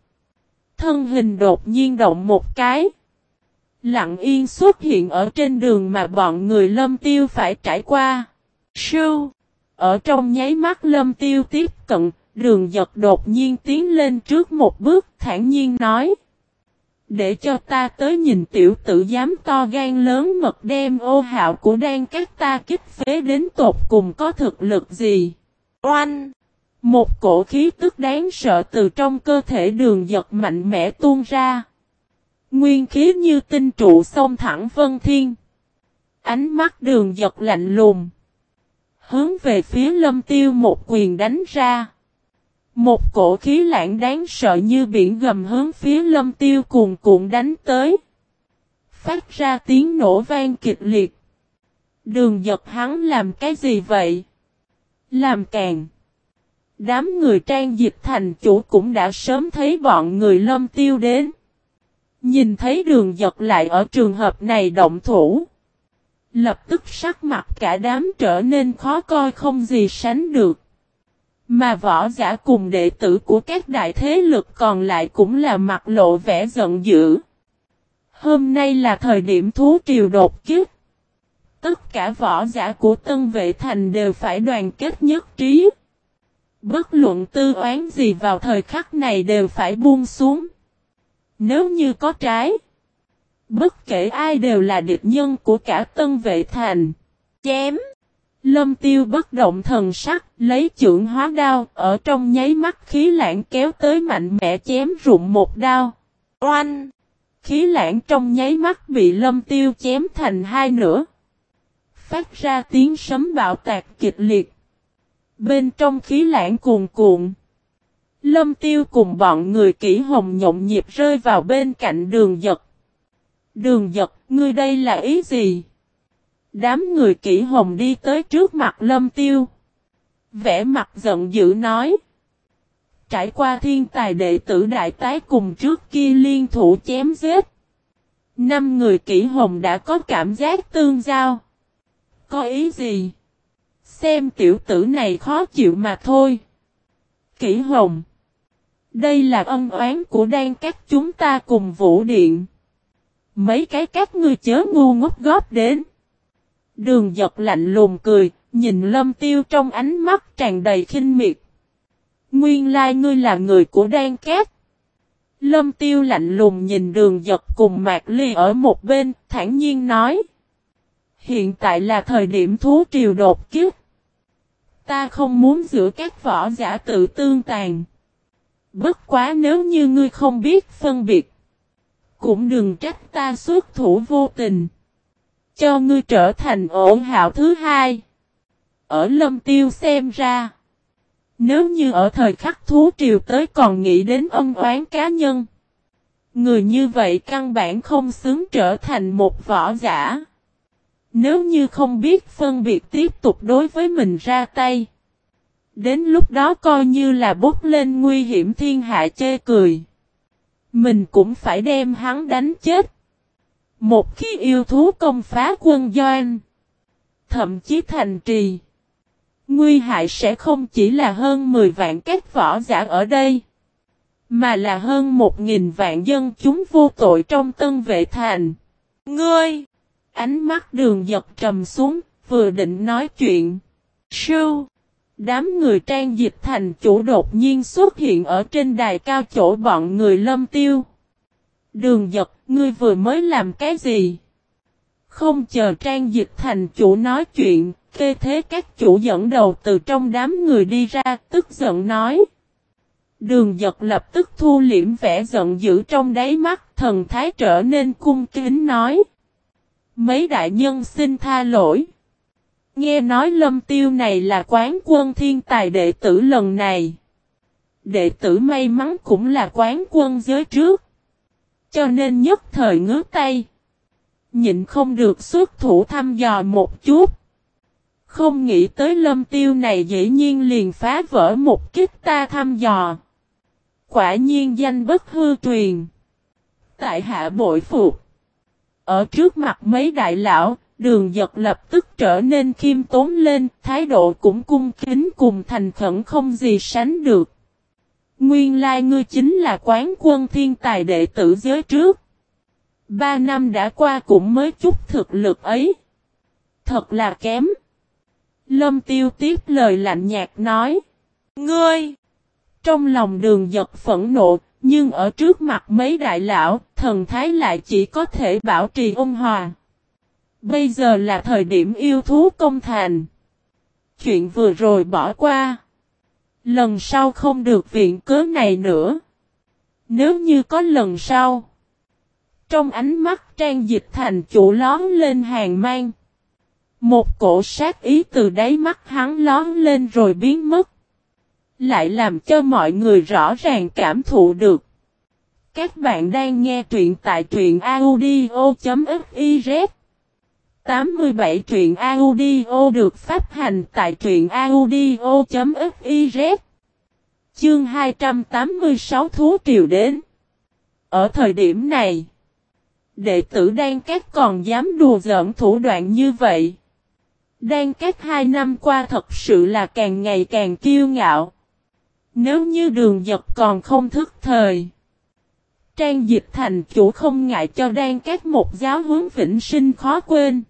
Thân hình đột nhiên động một cái. Lặng yên xuất hiện ở trên đường mà bọn người lâm tiêu phải trải qua. Sưu. Ở trong nháy mắt lâm tiêu tiếp cận, đường giật đột nhiên tiến lên trước một bước thản nhiên nói. Để cho ta tới nhìn tiểu tử dám to gan lớn mật đem ô hạo của đan các ta kích phế đến tột cùng có thực lực gì. Oanh! Một cổ khí tức đáng sợ từ trong cơ thể đường giật mạnh mẽ tuôn ra. Nguyên khí như tinh trụ sông thẳng vân thiên. Ánh mắt đường giật lạnh lùng. Hướng về phía lâm tiêu một quyền đánh ra. Một cổ khí lãng đáng sợ như biển gầm hướng phía lâm tiêu cuồn cuộn đánh tới. Phát ra tiếng nổ vang kịch liệt. Đường giật hắn làm cái gì vậy? Làm càng. Đám người trang dịch thành chủ cũng đã sớm thấy bọn người lâm tiêu đến. Nhìn thấy đường giật lại ở trường hợp này động thủ. Lập tức sắc mặt cả đám trở nên khó coi không gì sánh được. Mà võ giả cùng đệ tử của các đại thế lực còn lại cũng là mặt lộ vẻ giận dữ. Hôm nay là thời điểm thú triều đột kiếp. Tất cả võ giả của Tân Vệ Thành đều phải đoàn kết nhất trí. Bất luận tư oán gì vào thời khắc này đều phải buông xuống. Nếu như có trái, bất kể ai đều là địch nhân của cả Tân Vệ Thành. Chém! Lâm tiêu bất động thần sắc, lấy trưởng hóa đao, ở trong nháy mắt khí lãng kéo tới mạnh mẽ chém rụng một đao. Oanh! Khí lãng trong nháy mắt bị lâm tiêu chém thành hai nửa. Phát ra tiếng sấm bạo tạc kịch liệt. Bên trong khí lãng cuồn cuộn. Lâm tiêu cùng bọn người kỹ hồng nhộn nhịp rơi vào bên cạnh đường giật. Đường giật, ngươi đây là ý gì? Đám người kỹ hồng đi tới trước mặt lâm tiêu. Vẽ mặt giận dữ nói. Trải qua thiên tài đệ tử đại tái cùng trước kia liên thủ chém giết. Năm người kỹ hồng đã có cảm giác tương giao. Có ý gì? Xem tiểu tử này khó chịu mà thôi. Kỹ hồng. Đây là ân oán của đan các chúng ta cùng vũ điện. Mấy cái các ngươi chớ ngu ngốc góp đến. Đường giật lạnh lùng cười, nhìn lâm tiêu trong ánh mắt tràn đầy khinh miệt. Nguyên lai ngươi là người của đan két. Lâm tiêu lạnh lùng nhìn đường giật cùng mạc ly ở một bên, thản nhiên nói. Hiện tại là thời điểm thú triều đột kiếp. Ta không muốn giữa các võ giả tự tương tàn. Bất quá nếu như ngươi không biết phân biệt. Cũng đừng trách ta xuất thủ vô tình cho ngươi trở thành ổn hạo thứ hai. Ở lâm tiêu xem ra. Nếu như ở thời khắc thú triều tới còn nghĩ đến ân oán cá nhân. Người như vậy căn bản không xứng trở thành một võ giả. Nếu như không biết phân biệt tiếp tục đối với mình ra tay. Đến lúc đó coi như là bốc lên nguy hiểm thiên hạ chê cười. Mình cũng phải đem hắn đánh chết. Một khi yêu thú công phá quân doanh, thậm chí thành trì, nguy hại sẽ không chỉ là hơn 10 vạn các võ giả ở đây, mà là hơn 1.000 vạn dân chúng vô tội trong tân vệ thành. Ngươi! Ánh mắt đường giật trầm xuống, vừa định nói chuyện. Sưu. Đám người trang dịch thành chủ đột nhiên xuất hiện ở trên đài cao chỗ bọn người lâm tiêu. Đường giật, ngươi vừa mới làm cái gì? Không chờ trang dịch thành chủ nói chuyện, kê thế các chủ dẫn đầu từ trong đám người đi ra, tức giận nói. Đường giật lập tức thu liễm vẻ giận dữ trong đáy mắt, thần thái trở nên cung kính nói. Mấy đại nhân xin tha lỗi. Nghe nói lâm tiêu này là quán quân thiên tài đệ tử lần này. Đệ tử may mắn cũng là quán quân giới trước. Cho nên nhất thời ngứa tay. Nhịn không được xuất thủ thăm dò một chút. Không nghĩ tới lâm tiêu này dĩ nhiên liền phá vỡ một kích ta thăm dò. Quả nhiên danh bất hư truyền. Tại hạ bội phục. Ở trước mặt mấy đại lão, đường giật lập tức trở nên khiêm tốn lên, thái độ cũng cung kính cùng thành khẩn không gì sánh được. Nguyên lai ngươi chính là quán quân thiên tài đệ tử giới trước. Ba năm đã qua cũng mới chút thực lực ấy. Thật là kém. Lâm tiêu tiếp lời lạnh nhạt nói. Ngươi! Trong lòng đường giật phẫn nộ, nhưng ở trước mặt mấy đại lão, thần thái lại chỉ có thể bảo trì ôn hòa. Bây giờ là thời điểm yêu thú công thành. Chuyện vừa rồi bỏ qua. Lần sau không được viện cớ này nữa. Nếu như có lần sau. Trong ánh mắt trang dịch thành chủ lón lên hàng mang. Một cổ sát ý từ đáy mắt hắn lón lên rồi biến mất. Lại làm cho mọi người rõ ràng cảm thụ được. Các bạn đang nghe truyện tại truyện audio.fiz 87 truyện audio được phát hành tại truyện audio.fiz Chương 286 Thú Triều đến. Ở thời điểm này, Đệ tử Đan các còn dám đùa giỡn thủ đoạn như vậy. Đan các hai năm qua thật sự là càng ngày càng kiêu ngạo. Nếu như đường giật còn không thức thời, Trang dịch thành chủ không ngại cho đang các một giáo hướng vĩnh sinh khó quên.